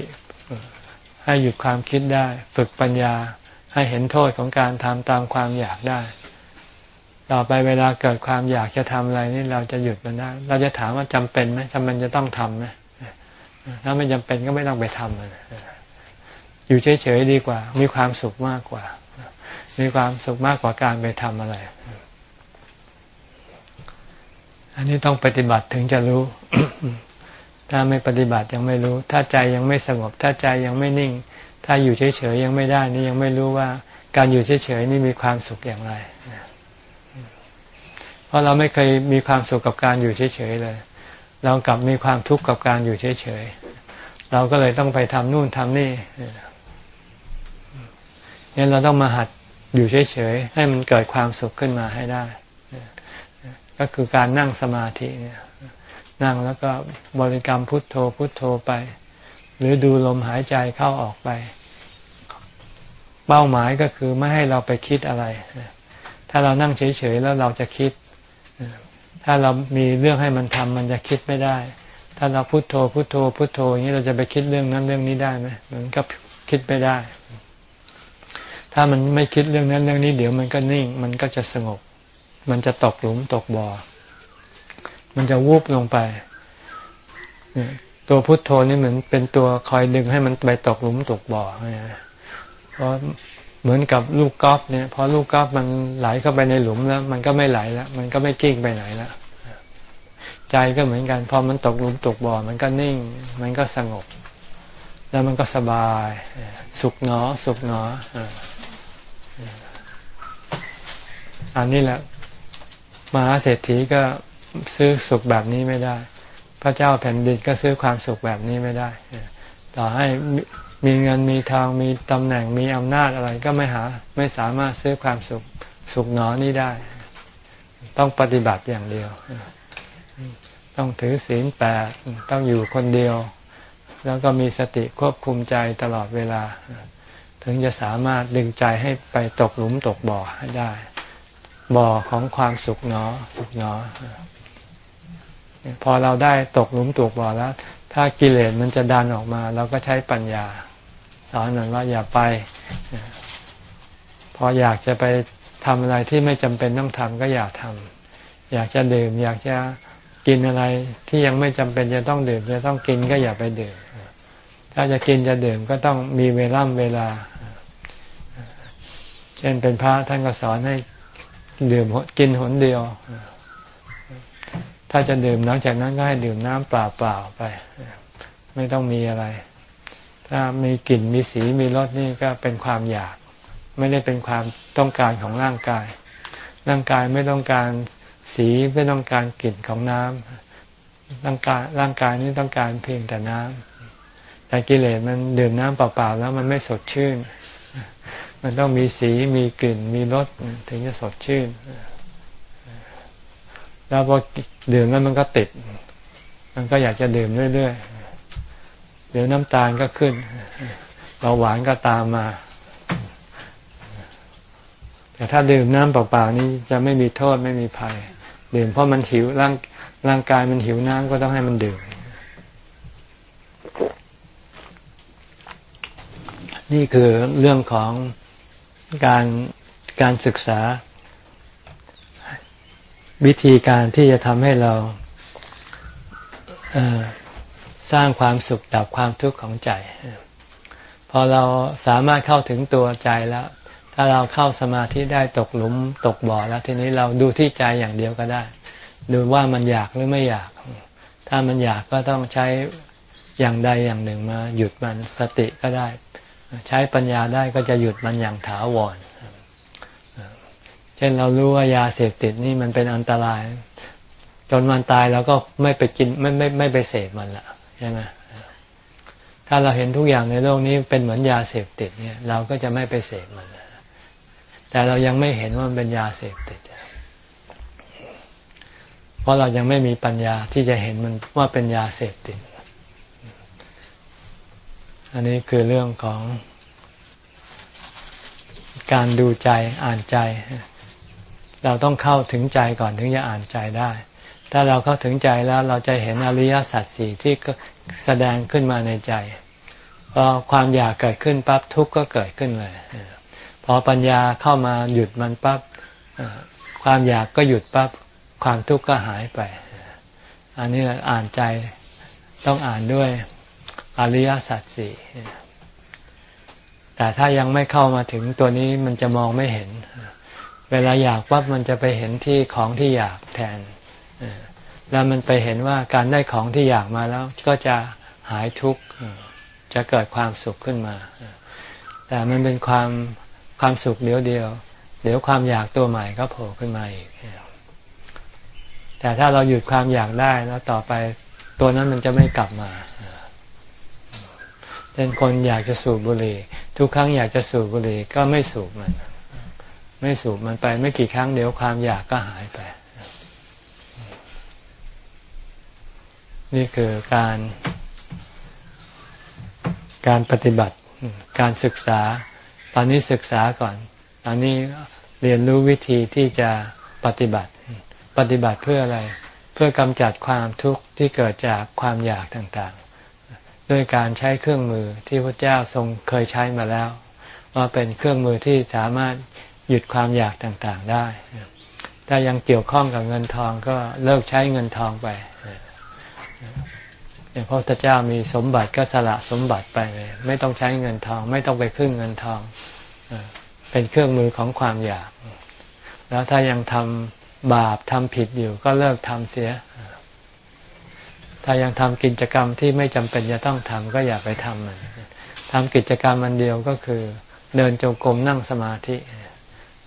ให้หยุดความคิดได้ ฝึกปัญญาให้เห็นโทษของการทำตามความอยากได้ ต่อไปเวลาเกิดความอยากจะทำอะไรนี่เราจะหยุดมันได้ เราจะถามว่าจำเป็นไหมจำเป็นจะต้องทำไหมถ้าไม่จำเป็นก็ไม่ต้องไปทำอยู่เฉยๆดีกว่า มีความสุขมากกว่า มีความสุขมากกว่าการไปทำอะไร อันนี้ต้องปฏิบัติถึงจะรู้ ถ้าไม่ปฏิบัติยังไม่รู้ ถ้าใจยังไม่สงบ ถ้าใจยังไม่นิ่ง ถ้าอยู่เฉยๆยังไม่ได้ นี่ยังไม่รู้ว่าการอยู่เฉยๆนี่มีความสุขอย่างไร เพราะเราไม่เคยมีความสุขกับการอยู่เฉยๆเลย เรากลับมีความทุกข์กับการอยู่เฉยๆ เราก็เลยต้องไปทำนู่นทำนี่เนี่ยเราต้องมาหัดอยู่เฉยๆ ให้มันเกิดความสุขขึ้นมาให้ได้ ก็คือการนั่งสมาธิเนี่ย นั่งแล้วก็บริกรรมพุทโธพุทโธไป หรือดูลมหายใจเข้าออกไป เป้าหมายก็คือไม่ให้เราไปคิดอะไร ถ้าเรานั่งเฉยๆแล้วเราจะคิด ถ้าเรามีเรื่องให้มันทำมันจะคิดไม่ได้ ถ้าเราพุโทโธพุโทโธพุโทโธอย่างนี้เราจะไปคิดเรื่องนั้นเรื่องนี้ได้ไหมมันก็คิดไม่ได้ถ้ามันไม่คิดเรื่องนั้นเรื่องนี้เดี๋ยวมันก็นิ่ง มันก็จะสงบ มันจะตกหลุมตกบ่อ มันจะวูบลงไป ตัวพุทโธนี่เหมือนเป็นตัวคอยดึงให้มันไปตกหลุมตกบ่อเพราะเหมือนกับลูกกอล์ฟเนี่ยพอลูกกอล์ฟมันไหลเข้าไปในหลุมแล้ว มันก็ไม่ไหลแล้ว มันก็ไม่กิ้งไปไหนแล้วใจก็เหมือนกัน พอมันตกหลุมตกบ่อ มันก็นิ่ง มันก็สงบ แล้วมันก็สบาย สุขหนอ สุขหนออันนี้แหละ มหาเศรษฐีก็ซื้อสุขแบบนี้ไม่ได้ พระเจ้าแผ่นดินก็ซื้อความสุขแบบนี้ไม่ได้ ต่อให้มีเงินมีทองมีตำแหน่งมีอำนาจอะไรก็ไม่หา ไม่สามารถซื้อความสุขสุขหนอนี้ได้ ต้องปฏิบัติอย่างเดียว ต้องถือศีลแปดต้องอยู่คนเดียว แล้วก็มีสติควบคุมใจตลอดเวลา ถึงจะสามารถดึงใจให้ไปตกหลุมตกบ่อได้ บ่อของความสุขหนอสุขหนอพอเราได้ตกหลุมตกบ่อแล้ว ถ้ากิเลสมันจะดันออกมา เราก็ใช้ปัญญา สอนมันว่าอย่าไป พออยากจะไปทำอะไรที่ไม่จำเป็นต้องทำก็อย่าทำอยากจะดื่ม อยากจะกินอะไรที่ยังไม่จำเป็นจะต้องดื่ม จะต้องกินก็อย่าไปดื่ม ถ้าจะกินจะดื่มก็ต้องมีเวล่ำเวลา เช่นเป็นพระท่านก็สอนให้ ดื่มกินหนเดียว ถ้าจะดื่มหลังจากนั้นก็ให้ดื่มน้ำเปล่าๆไป ไม่ต้องมีอะไร ถ้ามีกลิ่นมีสีมีรสนี่ก็เป็นความอยาก ไม่ได้เป็นความต้องการของร่างกาย ร่างกายไม่ต้องการสีไม่ต้องการกลิ่นของน้ำร่างกายร่างกายนี้ต้องการเพียงแต่น้ำแต่กิเลสมันดื่มน้ำเปล่าๆแล้วมันไม่สดชื่น มันต้องมีสีมีกลิ่นมีรสถึงจะสดชื่น แล้วพอดื่มแล้วมันก็ติด มันก็อยากจะดื่มเรื่อยๆ เดี๋ยวน้ำตาลก็ขึ้นเบาหวานก็ตามมา แต่ถ้าดื่มน้ำเปล่าๆนี้จะไม่มีโทษไม่มีภัย ดื่มเพราะมันหิวร่างร่างกายมันหิวน้ำก็ต้องให้มันดื่ม นี่คือเรื่องของ การการศึกษา วิธีการที่จะทำให้เราสร้างความสุขดับความทุกข์ของใจ พอเราสามารถเข้าถึงตัวใจแล้ว ถ้าเราเข้าสมาธิได้ตกหลุมตกบ่อแล้ว ทีนี้เราดูที่ใจอย่างเดียวก็ได้ ดูว่ามันอยากหรือไม่อยาก ถ้ามันอยากก็ต้องใช้อย่างใดอย่างหนึ่งมา หยุดมันสติก็ได้ ใช้ปัญญาได้ก็จะหยุดมันอย่างถาวร เช่นเรารู้ว่ายาเสพติดนี่มันเป็นอันตราย จนวันตายเราก็ไม่ไปกินไม่ไม่ไม่ไปเสพมันละใช่ไหมถ้าเราเห็นทุกอย่างในโลกนี้เป็นเหมือนยาเสพติดเนี่ย เราก็จะไม่ไปเสพมัน แต่เรายังไม่เห็นว่ามันเป็นยาเสพติด เพราะเรายังไม่มีปัญญาที่จะเห็นมันว่าเป็นยาเสพติด อันนี้คือเรื่องของการดูใจอ่านใจ เราต้องเข้าถึงใจก่อนถึงจะอ่านใจได้ ถ้าเราเข้าถึงใจแล้วเราจะเห็นอริยสัจสี่ที่แสดงขึ้นมาในใจพอความอยากเกิดขึ้นปั๊บทุกข์ก็เกิดขึ้นเลยพอปัญญาเข้ามาหยุดมันปั๊บความอยากก็หยุดปั๊บความทุกข์ก็หายไป อันนี้อ่านใจต้องอ่านด้วย อริยสัจสี่แต่ถ้ายังไม่เข้ามาถึงตัวนี้มันจะมองไม่เห็น เวลาอยากปั๊บมันจะไปเห็นที่ของที่อยากแทน แล้วมันไปเห็นว่าการได้ของที่อยากมาแล้วก็จะหายทุกข์จะเกิดความสุขขึ้นมา แต่มันเป็นความความสุขเดียวเดียว เดี๋ยวความอยากตัวใหม่ก็โผล่ขึ้นมาอีก แต่ถ้าเราหยุดความอยากได้แล้วต่อไปตัวนั้นมันจะไม่กลับมา เป็นคนอยากจะสูบบุหรี่ ทุกครั้งอยากจะสูบบุหรี่ก็ไม่สูบมัน ไม่สูบมันไป ไม่กี่ครั้งเดี๋ยวความอยากก็หายไป นี่คือการการปฏิบัติการศึกษา ตอนนี้ศึกษาก่อน ตอนนี้เรียนรู้วิธีที่จะปฏิบัติ ปฏิบัติเพื่ออะไร เพื่อกำจัดความทุกข์ที่เกิดจากความอยากต่าง ด้วยการใช้เครื่องมือที่พระเจ้าทรงเคยใช้มาแล้ว ว่าเป็นเครื่องมือที่สามารถหยุดความอยากต่างๆได้ถ้ายังเกี่ยวข้องกับเงินทองก็เลิกใช้เงินทองไปอย่างพระพุทธเจ้ามีสมบัติก็สละสมบัติไปเลยไม่ต้องใช้เงินทอง ไม่ต้องไปพึ่งเงินทองเป็นเครื่องมือของความอยาก แล้วถ้ายังทำบาปทำผิดอยู่ก็เลิกทำเสีย ถ้ายังทำกิจกรรมที่ไม่จำเป็นจะต้องทำก็อย่าไปทำมันทำกิจกรรมมันเดียวก็คือ เดินจงกรมนั่งสมาธิ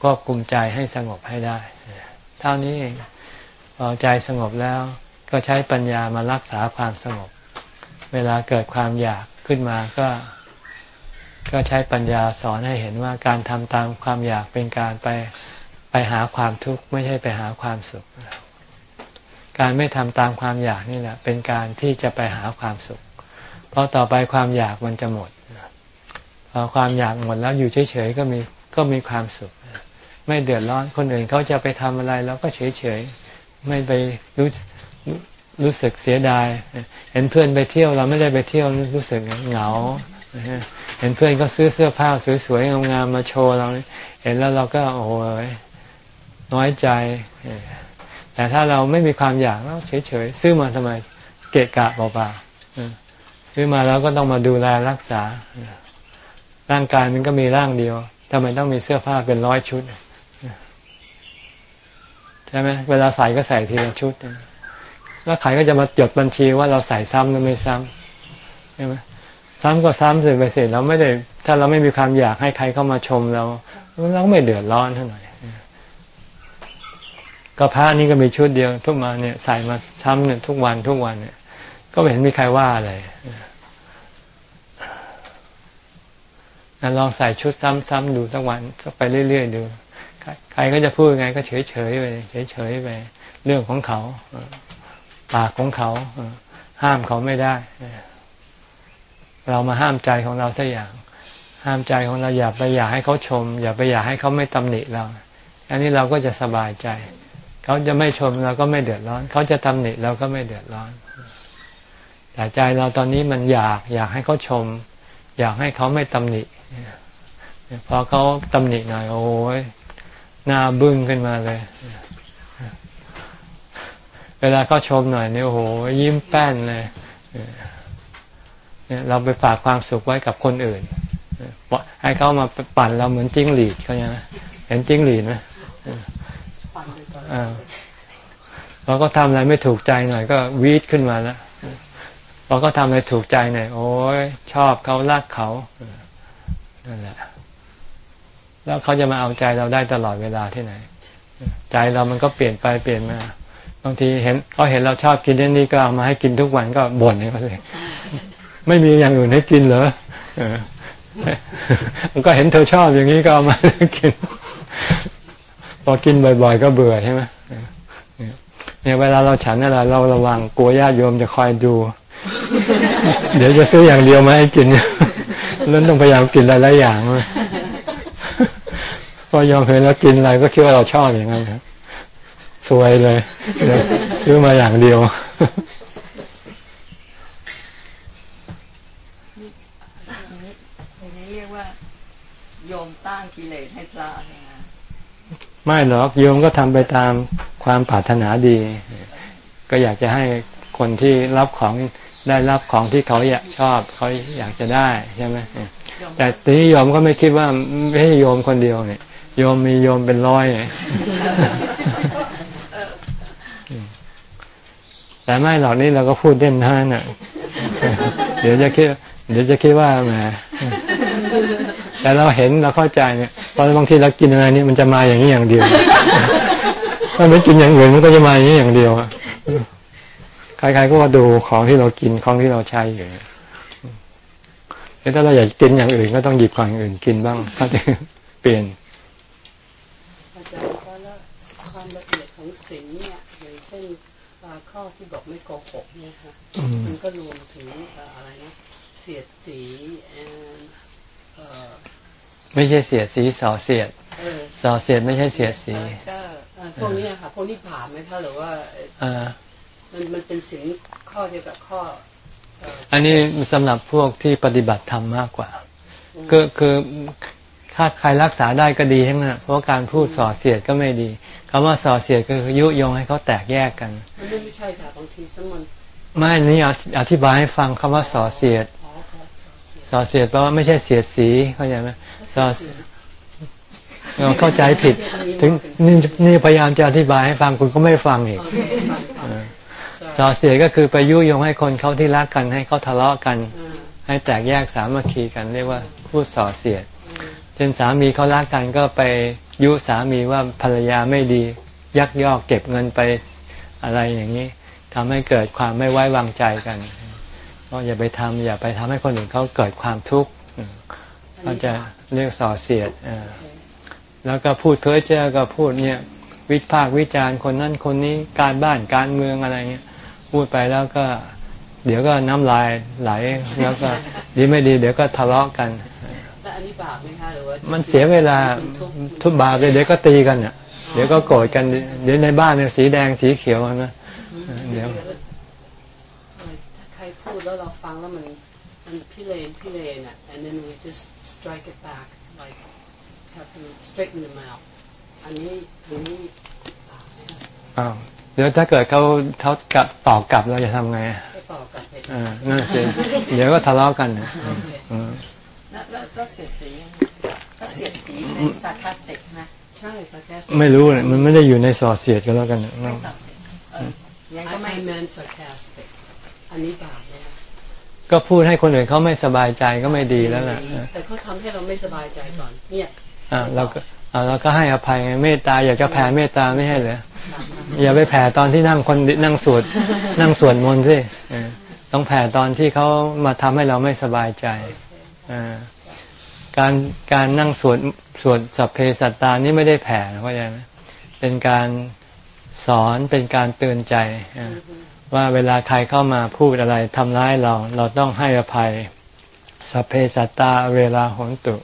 ควบคุมใจให้สงบให้ได้เท่านี้เองพอใจสงบแล้วก็ใช้ปัญญามารักษาความสงบ เวลาเกิดความอยากขึ้นมาก็ ก็ใช้ปัญญาสอนให้เห็นว่าการทำตามความอยากเป็นการไปไปหาความทุกข์ไม่ใช่ไปหาความสุข การไม่ทำตามความอยากนี่แหละเป็นการที่จะไปหาความสุข เพราะต่อไปความอยากมันจะหมดพอความอยากหมดแล้วอยู่เฉยๆก็มีก็มีความสุข ไม่เดือดร้อนคนอื่นเขาจะไปทำอะไรเราก็เฉยเฉยไม่ไปรู้รู้สึกเสียดาย เห็นเพื่อนไปเที่ยวเราไม่ได้ไปเที่ยวรู้สึกเหงา เห็นเพื่อนก็ซื้อเสื้อผ้าสวยๆงามๆมาโชว์เรา เห็นแล้วเราก็โอ้ยน้อยใจ แต่ถ้าเราไม่มีความอยากเราเฉยๆซื้อมาทำไมเกะกะเปล่าๆซื้อมาแล้วก็ต้องมาดูแลรักษา ร่างกายมันก็มีร่างเดียวทำไมต้องมีเสื้อผ้าเป็นร้อยชุดใช่ไหมเวลาใส่ก็ใส่ทีละชุดแล้วใครก็จะมาจดบัญชีว่าเราใส่ซ้ำหรือไม่ซ้ำใช่ไหมซ้ำก็ซ้ำเสร็จไปเสร็จเราไม่ได้ ถ้าเราไม่มีความอยากให้ใครเข้ามาชมเราเราไม่เดือดร้อนเท่าไหร่ ก็พระนี่ก็มีชุดเดียวทุกมาเนี่ยใส่มาซ้ำเนี่ยทุกวันทุกวันเนี่ย ก็ไม่เห็นมีใครว่าอะไรลองใส่ชุดซ้ำๆดูสักวันไปเรื่อยๆดู ใครก็จะพูดไงก็เฉยๆไปเฉยๆไปเรื่องของเขาปากของเขาห้ามเขาไม่ได้ เรามาห้ามใจของเราสักอย่าง ห้ามใจของเราอย่าไปอยากให้เขาชม อย่าไปอยากให้เขาไม่ตำหนิเรา อันนี้เราก็จะสบายใจ เขาจะไม่ชมเราก็ไม่เดือดร้อน เขาจะตำหนิเราก็ไม่เดือดร้อนแต่ใจเราตอนนี้มันอยากอยากให้เขาชม อยากให้เขาไม่ตำหนิพอเขาตำหนิหน่อยโอ้ยหน้าบึ้งขึ้นมาเลย เวลาเขาชมหน่อยเนี่ยโอ้โหยิ้มแป้นเลยเนี่ยเราไปฝากความสุขไว้กับคนอื่นให้เขามาปั่นเราเหมือนจิ้งหรีดเขาเนี่ยเห็นจิ้งหรีดไหม เราก็ทำอะไรไม่ถูกใจหน่อยก็วีดขึ้นมาแล้วเราก็ทำอะไรถูกใจหน่อยโอ้ยชอบเขารักเขานั่นแหละแล้วเขาจะมาเอาใจเราได้ตลอดเวลาที่ไหน ใจเรามันก็เปลี่ยนไปเปลี่ยนมาบางทีเห็นเขาเห็นเราชอบกินนี่ก็เอามาให้กินทุกวันก็บ่นเขาเลยไม่มีอย่างอื่นให้กินเหรอมันก็เห็นเธอชอบอย่างนี้ก็เอามากิน พอกินบ่อยๆ ก็เบื่อใช่ไหมเนี่ยเวลาเราฉันอะไรเราระวังกลัวญาติโยมจะคอยดู เดี๋ยวจะซื้ออย่างเดียวมาให้กินแล้วต้องพยายามกินหลายๆอย่างเลยพอยอมเห็นแล้วกินอะไรก็คิดว่าเราชอบอย่างนั้นครับสวยเลย ซื้อมาอย่างเดียวนี้เรียกว่าโยมสร้างกิเลสให้พระ ไม่หรอกโยมก็ทำไปตามความปรารถนาดี ก็อยากจะให้คนที่รับของได้รับของที่เขาอยากชอบเขาอยากจะได้ใช่ไหมแต่ทีนี้โยมก็ไม่คิดว่าไม่ใช่โยมคนเดียวเนี่ยโยมมีโยมเป็นร้อยแต่ไม่หรอกนี่เราก็พูดเด่นท่านอะ เดี๋ยวจะคิด เดี๋ยวจะคิดว่าแหม แต่เราเห็นเราเข้าใจเนี่ยตอนบางทีเรากินอะไรนี่มันจะมาอย่างนี้อย่างเดียวถ้าไม่กินอย่างอื่นมันก็จะมาอย่างนี้อย่างเดียวอะใครๆก็มาดูของที่เรากินของที่เราใช้อยู่ถ้าเราอยากกินอย่างอื่นก็ต้องหยิบของอื่นกินบ้างก็จะเปลี่ยนข้อที่บอกไม่โกหกเนี่ยค่ะมันก็รวมถึงอะไรนะเสียดสี ไม่ใช่เสียดสีสอเสียดสอเสียดไม่ใช่เสียดสีพวกนี้ค่ะพวกนี้ผ่านไหมคะหรือว่ามันมันเป็นสิ่งข้อเดียวกับข้อ อันนี้สำหรับพวกที่ปฏิบัติธรรมมากกว่าคือคือถ้าใครรักษาได้ก็ดีทั้งนั้นเพราะการพูดส่อเสียดก็ไม่ดีคำว่าส่อเสียดก็คือยุยงให้เขาแตกแยกกันมันไม่ใช่ค่ะบางทีสมันไม่นี่อธิบายให้ฟังคำว่าส่อเสียดส่อเสียดแปลว่าไม่ใช่เสียดสีเข้าใจไหมส่อ เราเข้าใจผิด ถึงนี่นี่พยายามจะอธิบายให้ฟังคุณก็ไม่ฟังอีกส่อเสียดก็คือไปยุยงให้คนเขาที่รักกันให้เขาทะเลาะกัน ให้แตกแยกสามัคคีกันเรียกว่าพูดส่อเสียดเช่นสามีเขารักกันก็ไปยุสามีว่าภรรยาไม่ดี ยักยอกเก็บเงินไปอะไรอย่างนี้ทำให้เกิดความไม่ไว้วางใจกันก็อย่าไปทำอย่าไปทำให้คนอื่นเขาเกิดความทุกข์ก็จะ เรียกส่อเสียดแล้วก็พูดเพ้อเจ้อก็พูดเนี่ย วิพากวิจารณ์คนนั้นคนนี้การบ้านการเมืองอะไรเงี้ยพูดไปแล้วก็ เดี๋ยวก็น้ำลายไหลแล้วก็ดีไม่ดี เดี๋ยวก็ทะเลาะกันอันนี้บาปไหมคะหรือว่ามันเสียเวลาทุบบาปเลยเดี๋ยวก็ตีกันเนี่ยเดี๋ยวก็โกรธกันเดี๋ยวในบ้านเนี่ยสีแดงสีเขียวนะเดี๋ยวใครพูดแล้วเราฟังแล้วมันมันพี่เลนพี่เลนอะ and then we just strike it back like have to straighten them out อันนี้อันนี้อ้าวเดี๋ยวถ้าเกิดเขาเขากลับตอบกลับเราจะทำไงต่อกลับอ่านั่นสิเดี๋ยวก็ทะเลาะกันแล้วเสียดสีก็เสียดสีในสาคาสติกนะใช่สาคาสติกไม่รู้เนี่ยมันไม่ได้อยู่ในสอเสียดกันแล้วกันไม่งั้น I ก็ไม่ I meant sarcastic อันนี้บาปเลยนะ ก็พูดให้คนอื่นเขาไม่สบายใจก็ไม่ดีแล้วล่ะแต่เขาทำให้เราไม่สบายใจก่อนเนี่ยอ่าเราก็อ่าเราก็ให้อภัยไงเมตตาอยากจะแผ่เมตตาไม่ให้เหรออย่าไปแผ่ตอนที่นั่งคนนั่งสวดนั่งสวดมนต์สิเออต้องแผ่ตอนที่เขามาทำให้เราไม่สบายใจอ่าการการนั่งสวดสวดสัพเพสัตตานี่ไม่ได้แผ่เข้าใจไหมเป็นการสอนเป็นการเตือนใจอ่า ว่าเวลาใครเข้ามาพูดอะไรทำร้ายเรา เราต้องให้อภัยสัพเพสัตตาเวลาโหนตุ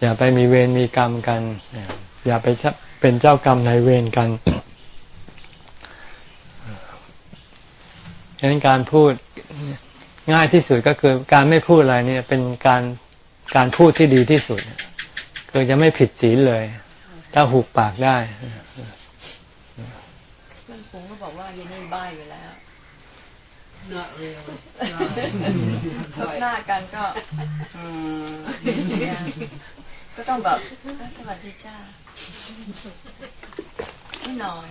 อย่าไปมีเวรมีกรรมกัน อย่าไปเป็นเจ้ากรรมนายเวรกันฉะนั้นการพูดง่ายที่สุดก็คือการไม่พูดอะไรเนี่ย เป็นการการพูดที่ดีที่สุดคือจะไม่ผิดศีลเลย ถ้าหุบปากได้เพื่อนฝูงก็บอกว่ายันนี่บ้าอยู่แล้ว not พบหน้ากันก็ก็ต้องแบบสวัสดีจ้าไม่น้อย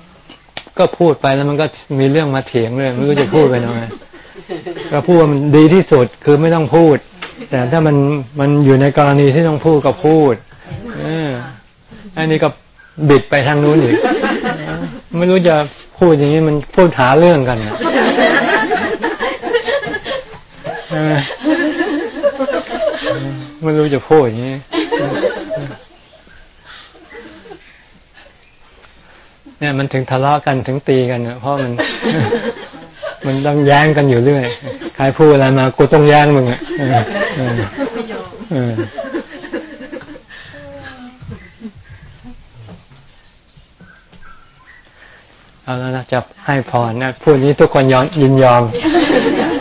ก็พูดไปแล้วมันก็มีเรื่องมาเถียงเลยไม่รู้จะพูดไปทำไมก็พูดว่ามันดีที่สุดคือไม่ต้องพูด แต่ถ้ามันมันอยู่ในกรณีที่ต้องพูดก็พูดอออันนี้ก็บิดไปทางนู้นอีกไม่รู้จะพูดอย่างนี้มันพูดหาเรื่องกันนะ เออไม่รู้จะพูดอย่างนี้เนี่ยมันถึงทะเลาะกันถึงตีกันเนี่ยเพราะมัน มันต้องแย้งกันอยู่เรื่อยใครพูดอะไรมากูต้องแย้งมึงอะ เออเออเออเอาแล้วนะจะให้พรนะพูดนี้ทุกคนยอมยินยอม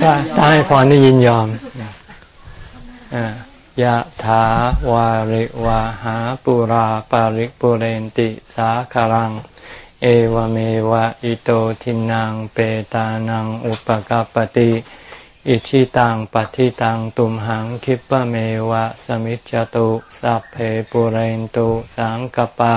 ถ้าถ้าให้พรนี่ยินยอมอ่ายะถาวาริวาหาปุราปาริกปุเรนติสาคารัง เอวเมวะอิโตทินังเปตานังอุปกปปติอิชิตังปฏิตังตุมหังคิปะเมวะสมิจจตุสัพเพปุเรนตุสังกปา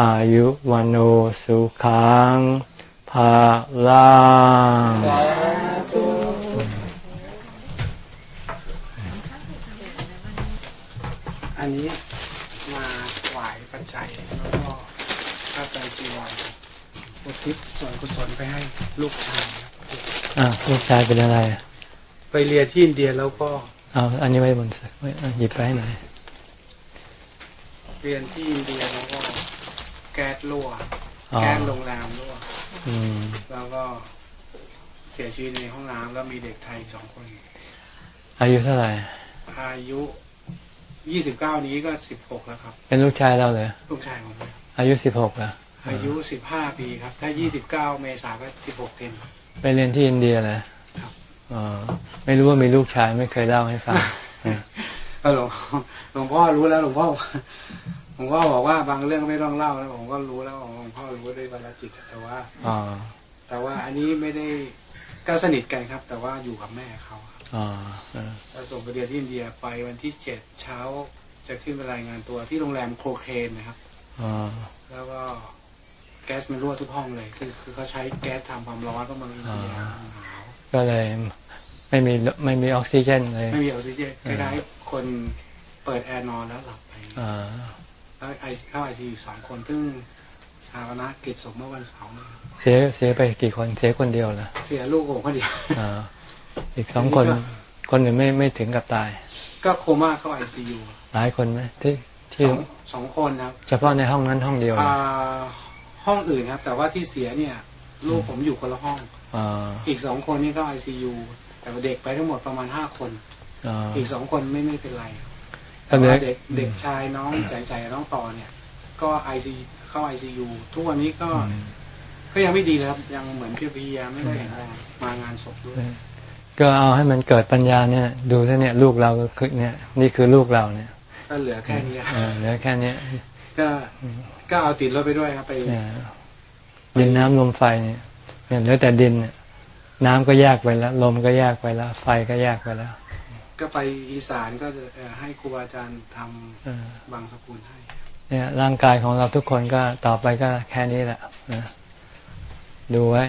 อายุวันโอสุขังภาลังอันนี้มาถวายปัจจัยแล้วก็ข้าใจจีวรครับอุทิศส่วนกุศลไปให้ลูกชายครับอะลูกชายเป็นอะไร ไปเรียนที่อินเดียแล้วก็เอาอันนี้ไว้บนเสื้อไว้เอาหยิบไปให้หน่อยเรียนที่อินเดียแล้วก็ แก๊สรั่วอ๋อแก๊สโรงแรมรั่วอืมแล้วก็เสียชีวิตในห้องน้ำแล้วมีเด็กไทยสองคน อายุเท่าไหร่ อายุยี่สิบเก้านี้ก็สิบหกแล้วครับ เป็นลูกชายเราเลยลูกชายผมเนี่ยอายุสิบหกอะอายุสิบห้าปีครับ ถ้ายี่สิบเก้าเมษาก็สิบหกเต็มไปเรียนที่อินเดียเลยครับอ๋อไม่รู้ว่ามีลูกชายไม่เคยเล่าให้ฟังก็หลวงหลวงพ่อรู้แล้วหลวงพ่อ หลวงพ่อบอกว่าบางเรื่องไม่ต้องเล่าแล้วผมก็รู้แล้วหลวงพ่อรู้ด้วยบรรจิตแต่ว่าอ๋อแต่ว่าอันนี้ไม่ได้ก็สนิทกันครับ แต่ว่าอยู่กับแม่เขาครับอ๋อเออแล้วส่งไปเรียนที่อินเดียไปวันที่เจ็ดเช้าจะขึ้นไปรายงานตัวที่โรงแรมโคเคนนะครับอ๋อแล้วก็แก๊สมันรั่วทุกห้องเลย คือคือเขาใช้แก๊สทำความร้อนเพราะเมันอินเดียมันหนาวก็เลยไม่มีไม่มีออกซิเจนเลย ไม่มีออกซิเจนคล้ายๆคนเปิดแอร์นอนแล้วหลับไป อ่าแล้วไอเข้าไอซีอยู่สองคนซึ่งชาวนะกิจศพเมื่อวันเสาร์นะครับเสียเสียไปกี่คนเสียคนเดียวเหรอเสียลูกผมคนเดียวอ่าอีกสองคน คนอื่นไม่ไม่ถึงกับตาย ก็โคม่าเข้าไอซียูหลายคนไหมที่สที่องสองคนนะครับเฉพาะในห้องนั้นห้องเดียวเหรออ่าห้องอื่นครับ แต่ว่าที่เสียเนี่ย ลูกผมอยู่คนละห้องอ่าอีกสองคนนี่เข้าไอซียูแต่ว่าเด็กไปทั้งหมดประมาณห้าคนอ่าอีกสองคนไม่ไม่เป็นไรก็ แต่เหลือว่าเด็กเด็กชายน้องใจใจน้องต่อเนี่ย ก็ไอซีเข้าไอซียูทุกวันนี้ก็อืมก็ยังไม่ดีนะครับ ยังเหมือนพี่พียไม่ได้แข็งแรงมางานศพด้วย ก็เอาให้มันเกิดปัญญาเนี่ย ดูซะเนี่ยลูกเราก็คือเนี่ย นี่คือลูกเราเนี่ย ก็เหลือแค่นี้คเอรับอเหลือแค่เนี้ยก็ก็เอาติดรถไปด้วยครับไปเนี่ยดินน้ำลมไฟเนี่ยเนี่ยเหลือแต่ดินเนี่ยน้ำก็แยกไปแล้ว ลมก็แยกไปแล้ว ไฟก็แยกไปแล้ว ก็ไปอีสานก็จะเอ่อให้ครูบาอาจารย์ทำเออบางสกุลให้ เนี่ยร่างกายของเราทุกคนก็ต่อไปก็แค่นี้แหละนะดูไว้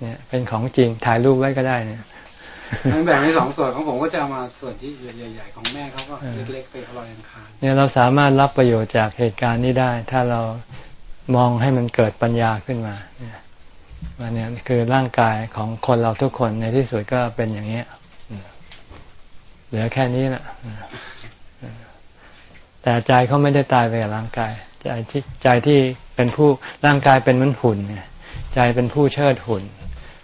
เนี่ย เป็นของจริงถ่ายรูปไว้ก็ได้เนี่ยทั้งแบ่งเป็นสองส่วนของผมก็จะเอามาส่วนที่ใหญ่ๆของแม่เขาก็เออเล็กๆไปลอยอังคารเนี่ยเราสามารถรับประโยชน์จากเหตุการณ์นี้ได้ ถ้าเรามองให้มันเกิดปัญญาขึ้นมาเนี่ยว่าเนี่ยคือร่างกายของคนเราทุกคนในที่สุดก็เป็นอย่างนี้ยอืม เหลือแค่นี้แหละอืมแต่ใจเขาไม่ได้ตายไปกับร่างกาย ใจที่ใจที่เป็นผู้ร่างกายเป็นเหมันหุ่นเนี่ยใจเป็นผู้เชิดหุ่น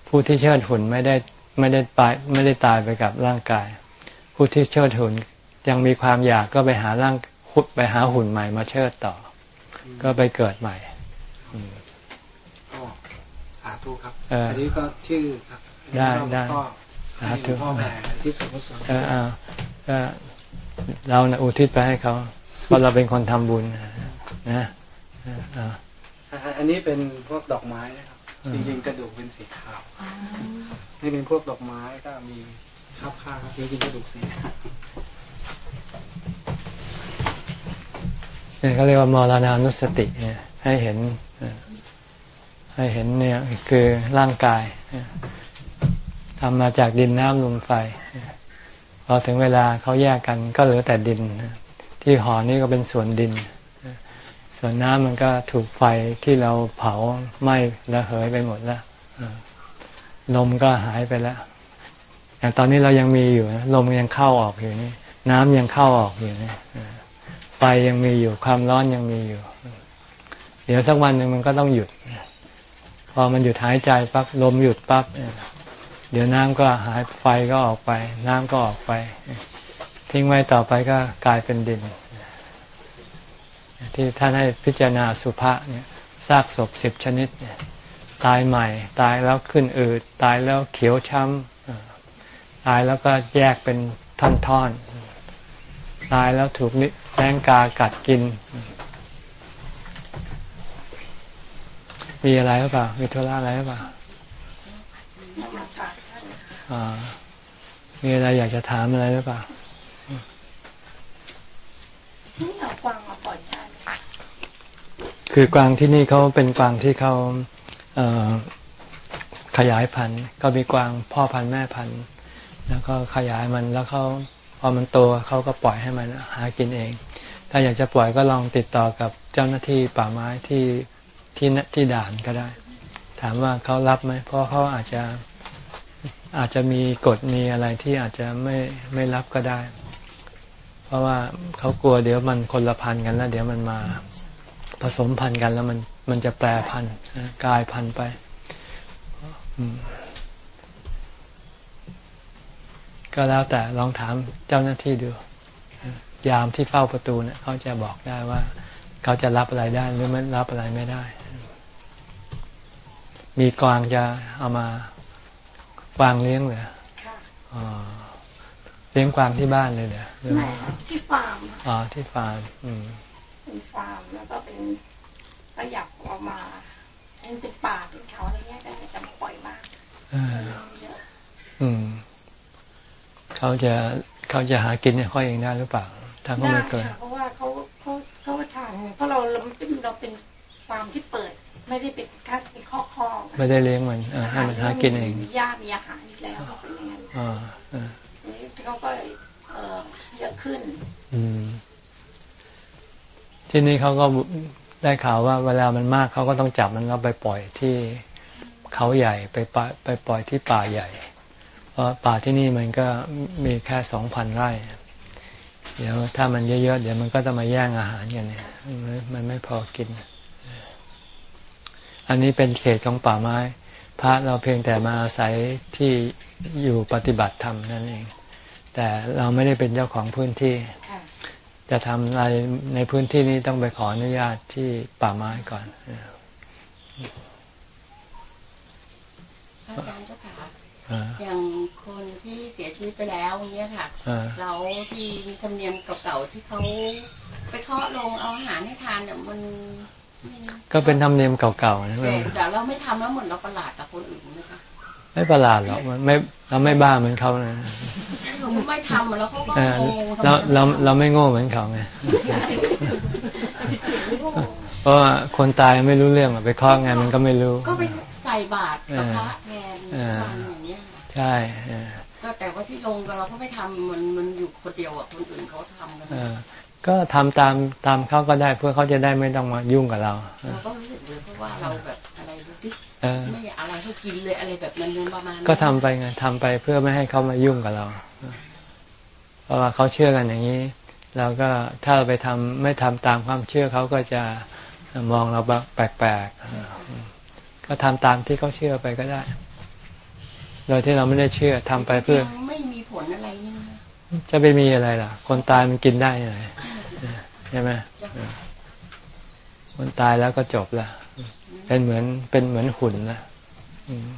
ผู้ที่เชิดหุ่นไม่ได้ไม่ได้ตายไม่ได้ตายไปกับร่างกาย ผู้ที่เชิดหุ่นยังมีความอยากก็ไปหาร่างขุดไปหาหุ่นใหม่มาเชิดต่อ ก็ไปเกิดใหม่ก็สาธุครับเอออันนี้ก็ชื่อได้ได้ก็ สาให้หธุลวงพ่อแบ่ที่สุดกุศลเออเอาก็เรานะอุทิศไปให้เขาเพราะเราเป็นคนทำบุญนะเออเอาอันนี้เป็นพวกดอกไม้นะครับอืมจริงๆกระดูกเป็นสีขาวนี่เป็นพวกดอกไม้ก็มีข้าวข้างจริงๆกระดูกสีขาวเนี่ยเขาเรียกว่ามรณานุสติเนี่ยให้เห็นเออให้เห็นเนี่ยคือร่างกายเออ ทำมาจากดินน้ำลมไฟพอถึงเวลาเขาแยกกันก็เหลือแต่ดิน ที่ห่อนี่ก็เป็นส่วนดิน ส่วนน้ำมันก็ถูกไฟที่เราเผาไหม้ระเหยไปหมดแล้วลมก็หายไปแล้วอย่างตอนนี้เรายังมีอยู่ลมยังเข้าออกอยู่นี่ น้ำยังเข้าออกอยู่นี่ไฟยังมีอยู่ความร้อนยังมีอยู่ เดี๋ยวสักวันหนึ่งมันก็ต้องหยุด พอมันหยุดหายใจปั๊บลมหยุดปั๊บ เดี๋ยวน้ำก็หายไฟก็ออกไป น้ำก็ออกไป ทิ้งไว้ต่อไปก็กลายเป็นดิน ที่ท่านให้พิจารณาสุภาษเนี่ยซากศพสิบชนิดเนี่ยตายใหม่ ตายแล้วขึ้นอืด ตายแล้วเขียวช้ำตายแล้วก็แยกเป็นท่อนๆตายแล้วถูกนิแรงกากัดกิน มีอะไรหรือเปล่ามีธุระอะไรหรือเปล่า มีอะไรอยากจะถามอะไรหรือเปล่านี่เอกวางมาปล่อยได้ไหมคือกวางที่นี่เขาเป็นกวางที่เขาเขยายพันธุ์ก็มีกวางพ่อพันธุ์แม่พันธุ์ แล้วก็ขยายมันแล้วเขาพอมันโตเขาก็ปล่อยให้มันหากินเอง ถ้าอยากจะปล่อยก็ลองติดต่อกับเจ้าหน้าที่ป่าไม้ที่ที่ที่ด่านก็ได้ ถามว่าเขารับไหมเพราะเขาอาจจะ อาจจะมีกฎมีอะไรที่อาจจะไม่ไม่รับก็ได้ เพราะว่าเขากลัวเดี๋ยวมันคนละพันกันแล้ว เดี๋ยวมันมาผสมพันธุ์กันแล้วมันมันจะแปรพันธุ์กลายพันธุ์ไปก็แล้วแต่ลองถามเจ้าหน้าที่ดู ยามที่เฝ้าประตูเนี่ยเขาจะบอกได้ว่า เขาจะรับอะไรได้หรือไม่รับอะไรไม่ได้ มีกวางจะเอามา กวางเลี้ยงเหรอค่ะอ๋อเลี้ยงกวางที่บ้านเลยเหรอหรือไหนว่าที่ฟาร์มอะอ๋อที่ฟาร์มอืมเป็นฟาร์มแล้วก็เป็นขยับออกมาเป็นเป็นป่าเป็นเขาอะไรเงี้ยก็จะปล่อยมากเออเยอะอืม เขาจะเขาจะหากินเนี่ยเขาเองได้หรือเปล่าถ้าเขาได้ไม่เกินค่ะเพราะว่าเขาเขาเขาทางเพราะเราเราเป็นเราเป็นฟาร์มที่เปิด ไม่ได้เป็นค่าเป็นข้อคอไม่ได้เลี้ยงมันเออให้มันหากินเองมีหญ้ามีอาหารอยู่แล้วก็เป็นอย่างนั้นอ่าเออนี่เขาก็เอ่อเยอะขึ้นอืมที่นี่เขาก็ได้ข่าวว่า เวลามันมากเขาก็ต้องจับมันแล้วไปปล่อยที่เขาใหญ่ไปปล่อยไปปล่อยที่ป่าใหญ่ เพราะป่าที่นี่มันก็มีแค่สองพันไร่ เดี๋ยวถ้ามันเยอะๆเดี๋ยวมันก็จะมาแย่งอาหารกันเนี่ยมันมันไม่พอกิน อันนี้เป็นเขตของป่าไม้ พระเราเพียงแต่มาอาศัยที่อยู่ปฏิบัติธรรมนั่นเอง แต่เราไม่ได้เป็นเจ้าของพื้นที่ค่ะจะทำอะไรในพื้นที่นี้ต้องไปขออนุญาตที่ป่าไม้ก่อนอ่าอย่างคนที่เสียชีวิตไปแล้วอย่างเงี้ยค่ะอ่าแล้วที่มีธรรมเนียมเก่าๆที่เขาไปเคาะลงเอาอาหารให้ทานเนี่ยมันมัน ก็เป็นธรรมเนียมเก่าๆนะแต่แต่เราไม่ทำแล้วเหมือนเราประหลาดกับคนอื่นนะคะไม่ประหลาดหรอกมันไม่เราไม่บ้าเหมือนเขานะเราไม่ทำแล้วเขาก็เอองงๆทำไมเราเราไม่ทำเราไม่โง่เหมือนเขาไงเพราะว่าคนตายไม่รู้เรื่องอะไปเคาะไงมันก็ไม่รู้ ก็ไปใส่บาตรกับพระแทนเออวันอย่างเงี้ยค่ะใช่เออก็แต่ว่าที่ลงกับเราก็ไม่ทำมันมันอยู่คนเดียวอะคนอื่นเขาทำกันเออ ก็ทำตามตามเขาก็ได้เพื่อเขาจะได้ไม่ต้องมายุ่งกับเราเอเราอก็รู้สึกเลยเพราะว่าเราแบบอะไรดูดิเออไม่อยากอะไรให้กินเลยอะไรแบบนั้นประมาณนั้นก็ทำไปไงทำไปเพื่อไม่ให้เขามายุ่งกับเรา เพราะว่าเขาเชื่อกันอย่างนี้เราก็ถ้าเราไปทำไม่ทำตามความเชื่อเขาก็จะมองเราแปลกๆก็ทำตามที่เขาเชื่อไปก็ได้ โดยที่เราไม่ได้เชื่อทำไปเพื่อยังไม่มีผลอะไรนี่นะ จะไปมีอะไรล่ะ คนตายมันกินได้ยังไงใช่ไหมคนตายแล้วก็จบละเป็นเหมือนเป็นเหมือนหุ่นนะอืม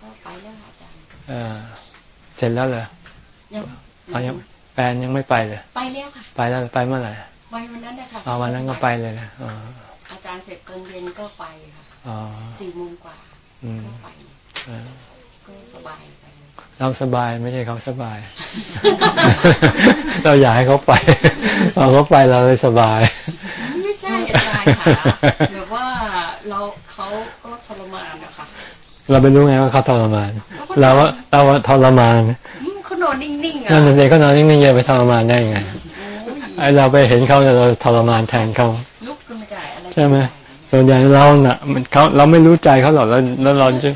ก็ไปแล้วค่ะอาจารย์เออเสร็จแล้วเหรอยังเอายังแฟนยังไม่ไปเลย ไปแล้วค่ะ ไปแล้วไปเมื่อไหร่ไปวันนั้นนะคะเอาวันนั้นก็ไปเลยนะอ๋ออาจารย์เสร็จตอนเย็นก็ไปค่ะอ๋อสี่โมงกว่าอืมก็ไปเออก็สบายไป เราสบายไม่ใช่เขาสบาย เราอยากให้เขาไปพอเขาไปเราเลยสบาย ไม่ใช่อาจารย์ค่ะแบบว่าเราเขาก็ทรมานนะคะเราไปรู้ไงว่าเขาทรมาน เราว่าเราว่าทรมานอืมเขานอนนิ่งๆอะนั่นเด็กก็นอนนิ่งๆจะไปทรมานได้ไงโอ้ยไอเราไปเห็นเขาเราทรมานแทนเขาลุกก็ไม่ได้อะไรใช่ไหมส่วนใหญ่เราน่ะ มันเขาเราไม่รู้ใจเขาหรอกแล้วแล้วเราจะ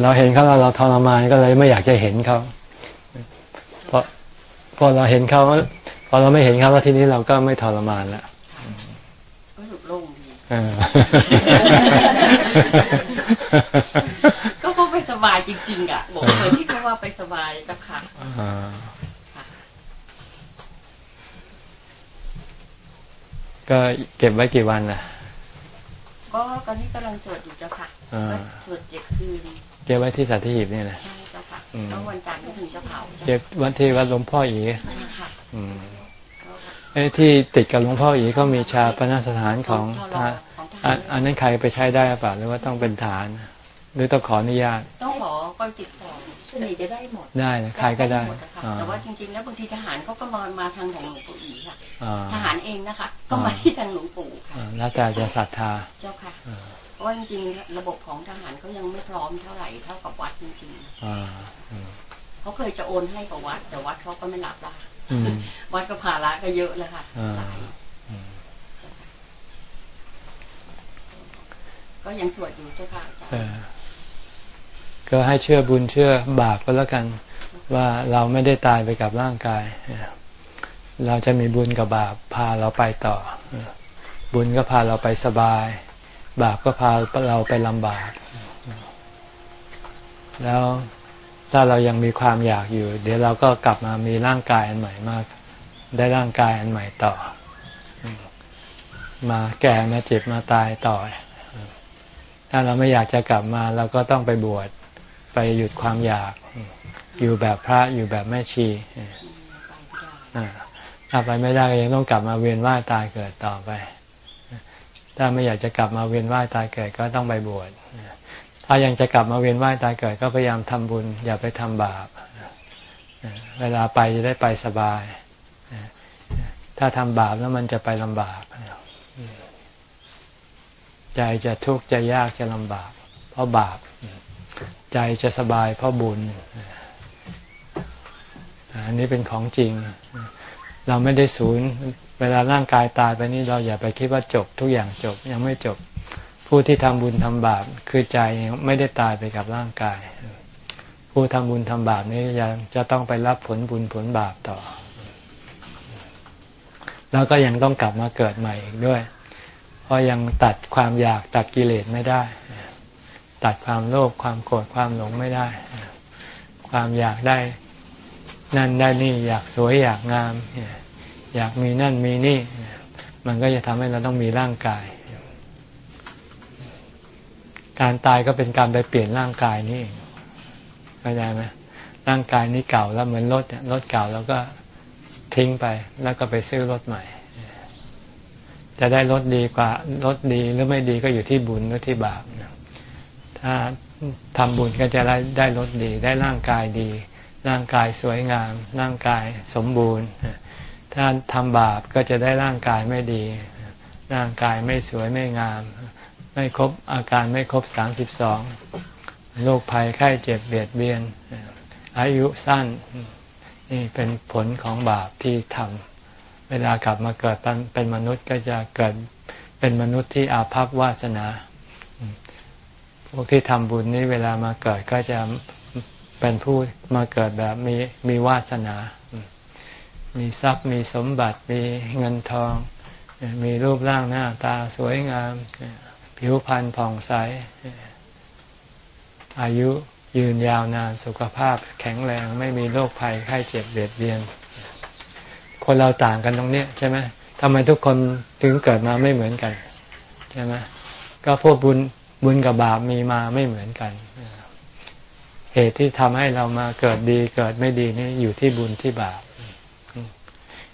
เราเห็นเขาแล้วเราทรมานก็เลยไม่อยากจะเห็นเขาเพราะพอเราเห็นเขาพอเราไม่เห็นเขาแล้วทีนี้เราก็ไม่ทรมานแล้วก็สุดโล่งดีเออก็เขาไปสบายจริง ๆ อะบอกเลยที่เขาว่าไปสบายเจ้าค่ะอ่าค่ะก็เก็บไว้กี่วันล่ะก็ตอนนี้กำลังสวดอยู่เจ้าค่ะอ่าก็สวดเจ็ดคืน เก็บไว้ที่สัตหีบนี่นะใช่เจ้าค่ะอืมแล้ววันจันทร์ก็ถึงจะเผาเก็บวันที่วัดหลวงพ่ออีใช่ค่ะอืมก็ไอ้ที่ติดกับหลวงพ่ออีก็มีชาปนสถานของของทหารของทอัหานรอันนั้นใครไปใช้ได้หรือเปล่าหรือว่าต้องเป็นฐาน หรือต้องขออนุญาต ต้องขอก็ติดต่อส่วนใหญ่จะได้หมด ได้นะใครก็ได้หมอะค่ะอ่าแต่ว่าจริงๆแล้วบางทีทหารเขาก็มามาทางของหลวงปู่อีค่ะอ่าทหารเองนะคะ ก็มาที่ทางหลวงปู่ค่ะอ่าแล้วแต่จะศรัทธา เจ้าค่ะอ่าเพ ราะว่าจริงๆระบบของทหารเขายังไม่พร้อมเท่าไหร่เท่ากับวัดจริงอ่าอืมๆเขาเคยจะโอนให้กับวัด แต่วัดเขาก็ไม่รับละอืมวัดก็ภาระก็เยอะแล้วค่ะอ่าหลายอืมก็ยังสวดอยู่เจ้าค่ะอาจารเอย์อก็ให้เชื่อบุญเชื่อบาปก็แล้วกัน ว่าเราไม่ได้ตายไปกับร่างกายเราจะมีบุญกับบาปพาเราไปต่อ บุญก็พาเราไปสบาย บาปก็พาเราไปลำบาก แล้วถ้าเรายังมีความอยากอยู่ เดี๋ยวเราก็กลับมามีร่างกายอันใหม่มาก ได้ร่างกายอันใหม่ต่อ มาแก่มาเจ็บมาตายต่อ ถ้าเราไม่อยากจะกลับมาเราก็ต้องไปบวชไปหยุดความอยาก อยู่แบบพระอยู่แบบแม่ชีถ้าไปไม่ได้ก็ยังต้องกลับมาเวียนว่ายตายเกิดต่อไป ถ้าไม่อยากจะกลับมาเวียนว่ายตายเกิดก็ต้องไปบวชถ้ายังจะกลับมาเวียนว่ายตายเกิดก็พยายามทำบุญ อย่าไปทำบาป เวลาไปจะได้ไปสบาย ถ้าทำบาปแล้วมันจะไปลำบากใจจะทุกข์จะยากจะลำบาก เพราะบาป ใจจะสบายเพราะบุญอันนี้เป็นของจริง เราไม่ได้ศูนย์เวลาร่างกายตายไปนี่เราอย่าไปคิดว่าจบทุกอย่างจบยังไม่จบผู้ที่ทำบุญทำบาปคือใจไม่ได้ตายไปกับร่างกาย ผู้ทำบุญทำบาปนี้ยังจะต้องไปรับผลบุญผลบาปต่อ แล้วก็ยังต้องกลับมาเกิดใหม่อีกด้วย เพราะยังตัดความอยากตัดกิเลสไม่ได้ ตัดความโลภความโกรธความหลงไม่ได้ ความอยากได้ นั่นได้นี่อยากสวยอยากงาม อยากมีนั่นมีนี่ มันก็จะทำให้เราต้องมีร่างกาย การตายก็เป็นการไปเปลี่ยนร่างกายนี่เข้าใจไหมร่างกายนี้เก่าแล้วเหมือนรถรถเก่าแล้วก็ทิ้งไป แล้วก็ไปซื้อรถใหม่ จะได้รถดีกว่ารถดีหรือไม่ดีก็อยู่ที่บุญหรือที่บาปถ้าทำบุญก็จะได้ได้รถดี ได้ร่างกายดี ร่างกายสวยงาม ร่างกายสมบูรณ์ ถ้าทำบาปก็จะได้ร่างกายไม่ดี ร่างกายไม่สวยไม่งาม ไม่ครบอาการไม่ครบสามสิบสองโรคภัยไข้เจ็บเบียดเบียน อายุสั้นนี่เป็นผลของบาปที่ทำเวลากลับมาเกิดเป็นมนุษย์ก็จะเกิดเป็นมนุษย์ที่อาภัพวาสนาพวกที่ทำบุญนี้เวลามาเกิดก็จะเป็นผู้มาเกิดแบบมีมีวาสนา มีทรัพย์มีสมบัติมีเงินทอง มีรูปร่างหน้าตาสวยงาม ผิวพรรณผ่องใส อายุยืนยาวนานสุขภาพแข็งแรงไม่มีโรคภัยไข้เจ็บเบียดเบียน คนเราต่างกันตรงนี้ใช่ไหมทำไมทุกคนถึงเกิดมาไม่เหมือนกันใช่ไหมก็พวกบุญบุญกับบาปมีมาไม่เหมือนกันเหตุที่ทำให้เรามาเกิดดีเกิดไม่ดีนี่อยู่ที่บุญที่บาป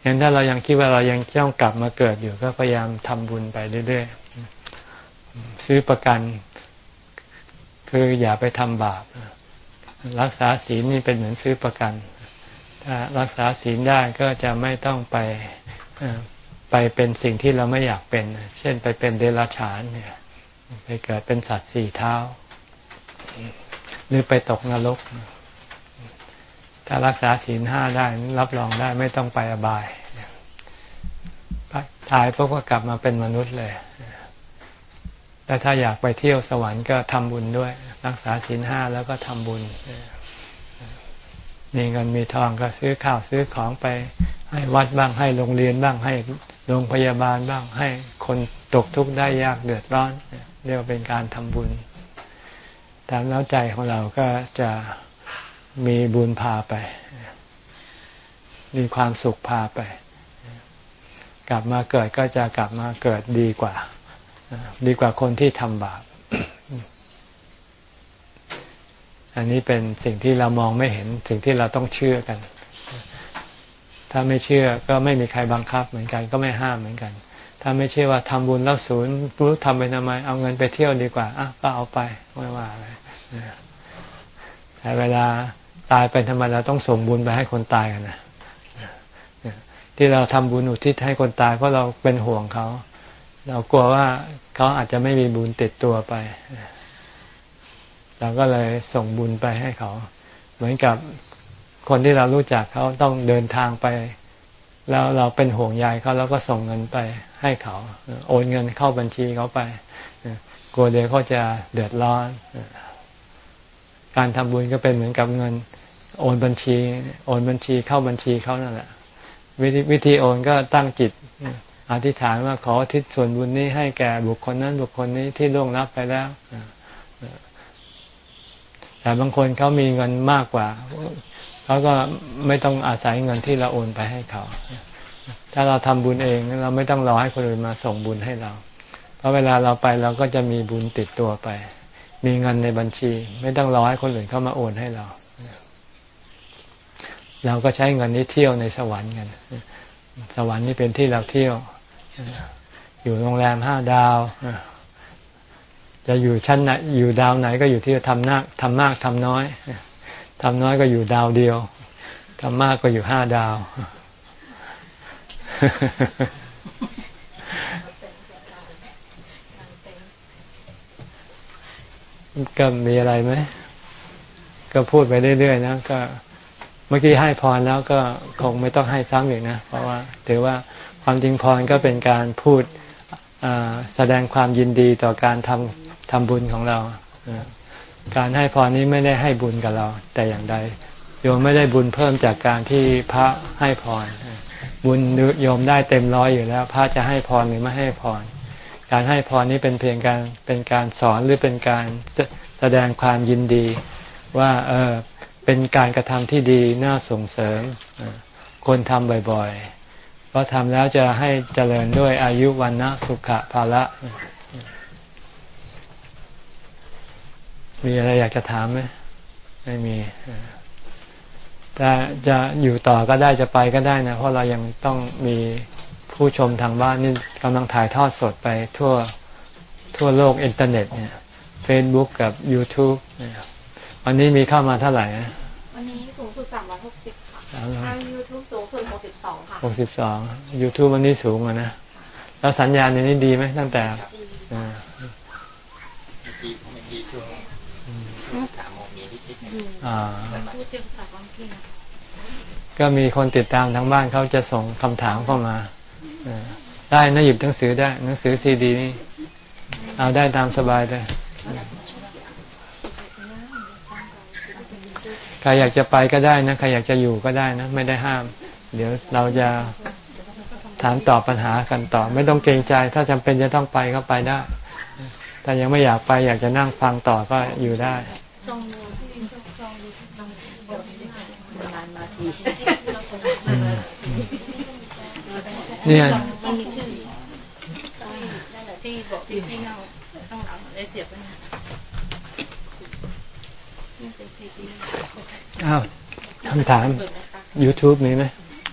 อย่างถ้าเรายังคิดว่าเรายังต้องกลับมาเกิดอยู่ก็พยายามทำบุญไปเรื่อยๆซื้อประกัน คืออย่าไปทำบาปรักษาศีลนี่เป็นเหมือนซื้อประกัน ถ้ารักษาศีลได้ก็จะไม่ต้องไปไปเป็นสิ่งที่เราไม่อยากเป็น เช่นไปเป็นเดรัจฉานเนี่ย ไปเกิดเป็นสัตว์สี่เท้า หรือไปตกนรก ถ้ารักษาศีลห้าได้รับรองได้ไม่ต้องไปอบายตายพวกก็กลับมาเป็นมนุษย์เลยแต่ถ้าอยากไปเที่ยวสวรรค์ก็ทำบุญด้วย รักษาศีลห้าแล้วก็ทำบุญมีเงินมีทองก็ซื้อข้าวซื้อของไป ให้วัดบ้างให้โรงเรียนบ้างให้โรงพยาบาลบ้างให้คนตกทุกข์ได้ยากเดือดร้อนเรียกว่าเป็นการทำบุญตามแล้วใจของเราก็จะ มีบุญพาไป มีความสุขพาไป กลับมาเกิดก็จะกลับมาเกิดดีกว่า ดีกว่าคนที่ทำบาป อันนี้เป็นสิ่งที่เรามองไม่เห็น สิ่งที่เราต้องเชื่อกัน ถ้าไม่เชื่อก็ไม่มีใครบังคับเหมือนกัน ก็ไม่ห้ามเหมือนกัน ถ้าไม่เชื่อว่าทำบุญแล้วศูนย์รู้ทำไปทำไม เอาเงินไปเที่ยวดีกว่าอะก็เอาไปไม่ว่าอะไรแต่เวลา ตายไปทำไมเราต้องส่งบุญไปให้คนตายกันนะที่เราทำบุญอุทิศให้คนตายเพราะเราเป็นห่วงเขา เรากลัวว่าเขาอาจจะไม่มีบุญติดตัวไป เราก็เลยส่งบุญไปให้เขา เหมือนกับคนที่เรารู้จักเขาต้องเดินทางไป แล้วเราเป็นห่วงใยเขาเราก็ส่งเงินไปให้เขา โอนเงินเข้าบัญชีเขาไปกลัวเดี๋ยวเขาจะเดือดร้อน การทำบุญก็เป็นเหมือนกับเงิน โอนบัญชี โอนบัญชีเข้าบัญชีเขานั่นแหละวิธีวิธีโอนก็ตั้งจิตอธิษฐานว่าขอทิศส่วนบุญนี้ให้แก่บุคคลนั้นบุคคลนี้ที่ล่วงลับไปแล้วแต่บางคนเขามีเงินมากกว่าเขาก็ไม่ต้องอาศัยเงินที่เราโอนไปให้เขาถ้าเราทำบุญเองเราไม่ต้องรอให้คนอื่นมาส่งบุญให้เรา เพราะเวลาเราไปเราก็จะมีบุญติดตัวไป มีเงินในบัญชี ไม่ต้องรอให้คนอื่นเข้ามาโอนให้เรา เราก็ใช้เงินนี้เที่ยวในสวรรค์กัน สวรรค์นี่เป็นที่เราเที่ยว อยู่โรงแรมห้าดาว จะอยู่ชั้นไหนอยู่ดาวไหนก็อยู่ที่ทำนักทำมากทำน้อยทำน้อยก็อยู่ดาวเดียวทำมากก็อยู่ห้าดาว ก็มีอะไรไหมก็พูดไปเรื่อยๆนะก็เมื่อกี้ให้พรแล้วก็คงไม่ต้องให้ซ้ำอีกนะ เพราะว่าถือว่าความจริงพรก็เป็นการพูดแสดงความยินดีต่อการทำทำบุญของเราการให้พรนี้ไม่ได้ให้บุญกับเรา แต่อย่างใดโยมไม่ได้บุญเพิ่มจากการที่พระให้พรบุญโยมได้เต็มร้อยอยู่แล้ว พระจะให้พรหรือไม่ให้พร การให้พรนี้เป็นเพียงการเป็นการสอนหรือเป็นการแสดงความยินดี ว่าเออเป็นการกระทำที่ดีน่าส่งเสริมคนทำบ่อยๆ เพราะทำแล้วจะให้เจริญด้วยอายุวันนะสุขะภาละมีอะไรอยากจะถามไหมไม่มีจะจะอยู่ต่อก็ได้จะไปก็ได้นะ เพราะเรายังต้องมี ผู้ชมทางบ้านนี่กำลังถ่ายทอดสดไปทั่วทั่วโลกอินเทอร์เน็ตเนี่ย Facebook กับ YouTube เนี่ยวันนี้มีเข้ามาเท่าไหร่ วันนี้สูงสุดสามร้อยหกสิบค่ะทาง YouTube สูงสุดหกสิบสองค่ะหกสิบสองยูทูบวันนี้สูงอะนะ แล้วสัญญาณในนี้ดีไหมตั้งแต่อ่าสามโมงมีนิดๆอ่าก็มีคนติดตามทางบ้านเขาจะส่งคำถามเข้ามา ได้นะหยิบหนังสือได้หนังสือซีดีนี่เอาได้ตามสบายเลยใครอยากจะไปก็ได้นะใครอยากจะอยู่ก็ได้นะ ไม่ได้ห้าม เดี๋ยวเราจะถามตอบปัญหากันต่อ ไม่ต้องเกรงใจ ถ้าจำเป็นจะต้องไปก็ไปได้ แต่ยังไม่อยากไปอยากจะนั่งฟังต่อก็อยู่ได้ เนี่ยที่บอกที่พี่เงาข้างหลังได้เสียบไปอ้าวคำถาม YouTube มีไหม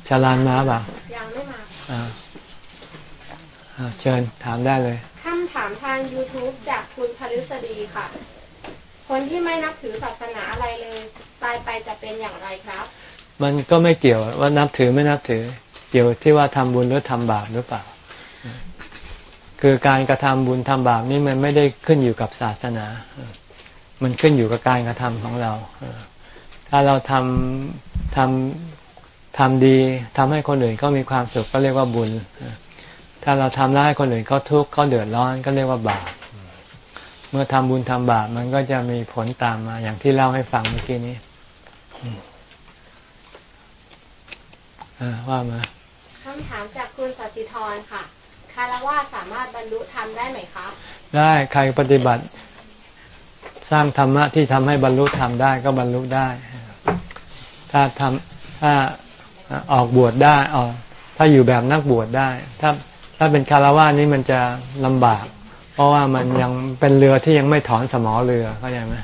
ชาลานมาป่ะยังไม่มาอ่าเชิญถามได้เลยคำถามทาง YouTube จากคุณพฤษดีค่ะ คนที่ไม่นับถือศาสนาอะไรเลย ตายไปจะเป็นอย่างไรครับ มันก็ไม่เกี่ยวว่านับถือไม่นับถือเกี่ยวที่ว่าทำบุญหรือทำบาปหรือเปล่า คือการกระทำบุญทำบาปนี่มันไม่ได้ขึ้นอยู่กับศาสนา มันขึ้นอยู่กับการกระทำของเรา ถ้าเราทำทำทำดีทำให้คนอื่นเขามีความสุขก็เรียกว่าบุญ ถ้าเราทำแล้วให้คนอื่นเขาทุกข์เขาเดือดร้อนก็เรียกว่าบาป เมื่อทำบุญทำบาปมันก็จะมีผลตามมาอย่างที่เล่าให้ฟังเมื่อกี้นี้ว่ามา คำถามจากคุณสัจิธรค่ะ คารวะสามารถบรรลุธรรมได้ไหมคะได้ใครปฏิบัติ สร้างธรรมะที่ทำให้บรรลุธรรมได้ก็บรรลุได้ ถ้าทำถ้าออกบวชได้ออกถ้าอยู่แบบนักบวชได้ ถ้าถ้าเป็นคารวะนี้มันจะลำบาก เพราะว่ามันยังเป็นเรือที่ยังไม่ถอนสมอเรือเข้าใจไหม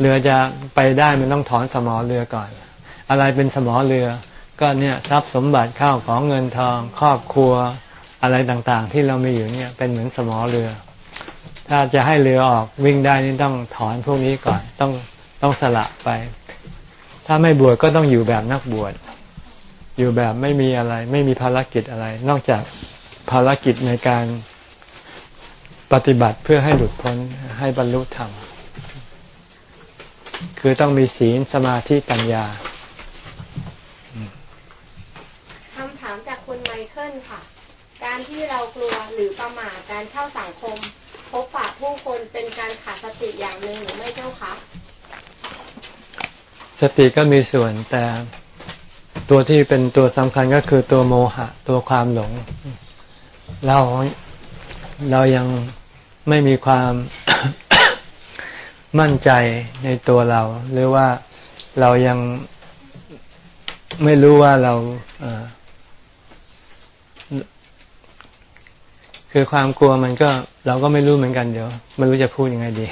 เรือจะไปได้มันต้องถอนสมอเรือก่อน อะไรเป็นสมอเรือ ก็เนี่ยทรัพย์สมบัติข้าวของเงินทอง ครอบครัวอะไรต่างๆ ที่เรามีอยู่เนี่ยเป็นเหมือนสมอเรือ ถ้าจะให้เรือออกวิ่งได้นี่ต้องถอนพวกนี้ก่อนต้องต้องสละไป ถ้าไม่บวชก็ต้องอยู่แบบนักบวชอยู่แบบไม่มีอะไร ไม่มีภารกิจอะไร นอกจากภารกิจในการปฏิบัติเพื่อให้หลุดพ้นให้บรรลุธรรม คือต้องมีศีลสมาธิปัญญาคำถามจากคุณไมเค่ะ การที่เรากลัวหรือประมาทการเข้าสังคม พบปะผู้คนเป็นการขาดสติอย่างหนึ่งหรือไม่เจ้าคะสติก็มีส่วนแต่ตัวที่เป็นตัวสำคัญก็คือตัวโมหะ ตัวความหลง เราเรายังไม่มีความมั่นใจในตัวเรา หรือว่าเรายังไม่รู้ว่าเรา คือความกลัวมันก็เราก็ไม่รู้เหมือนกันเดี๋ยวไม่รู้จะพูดยังไงดี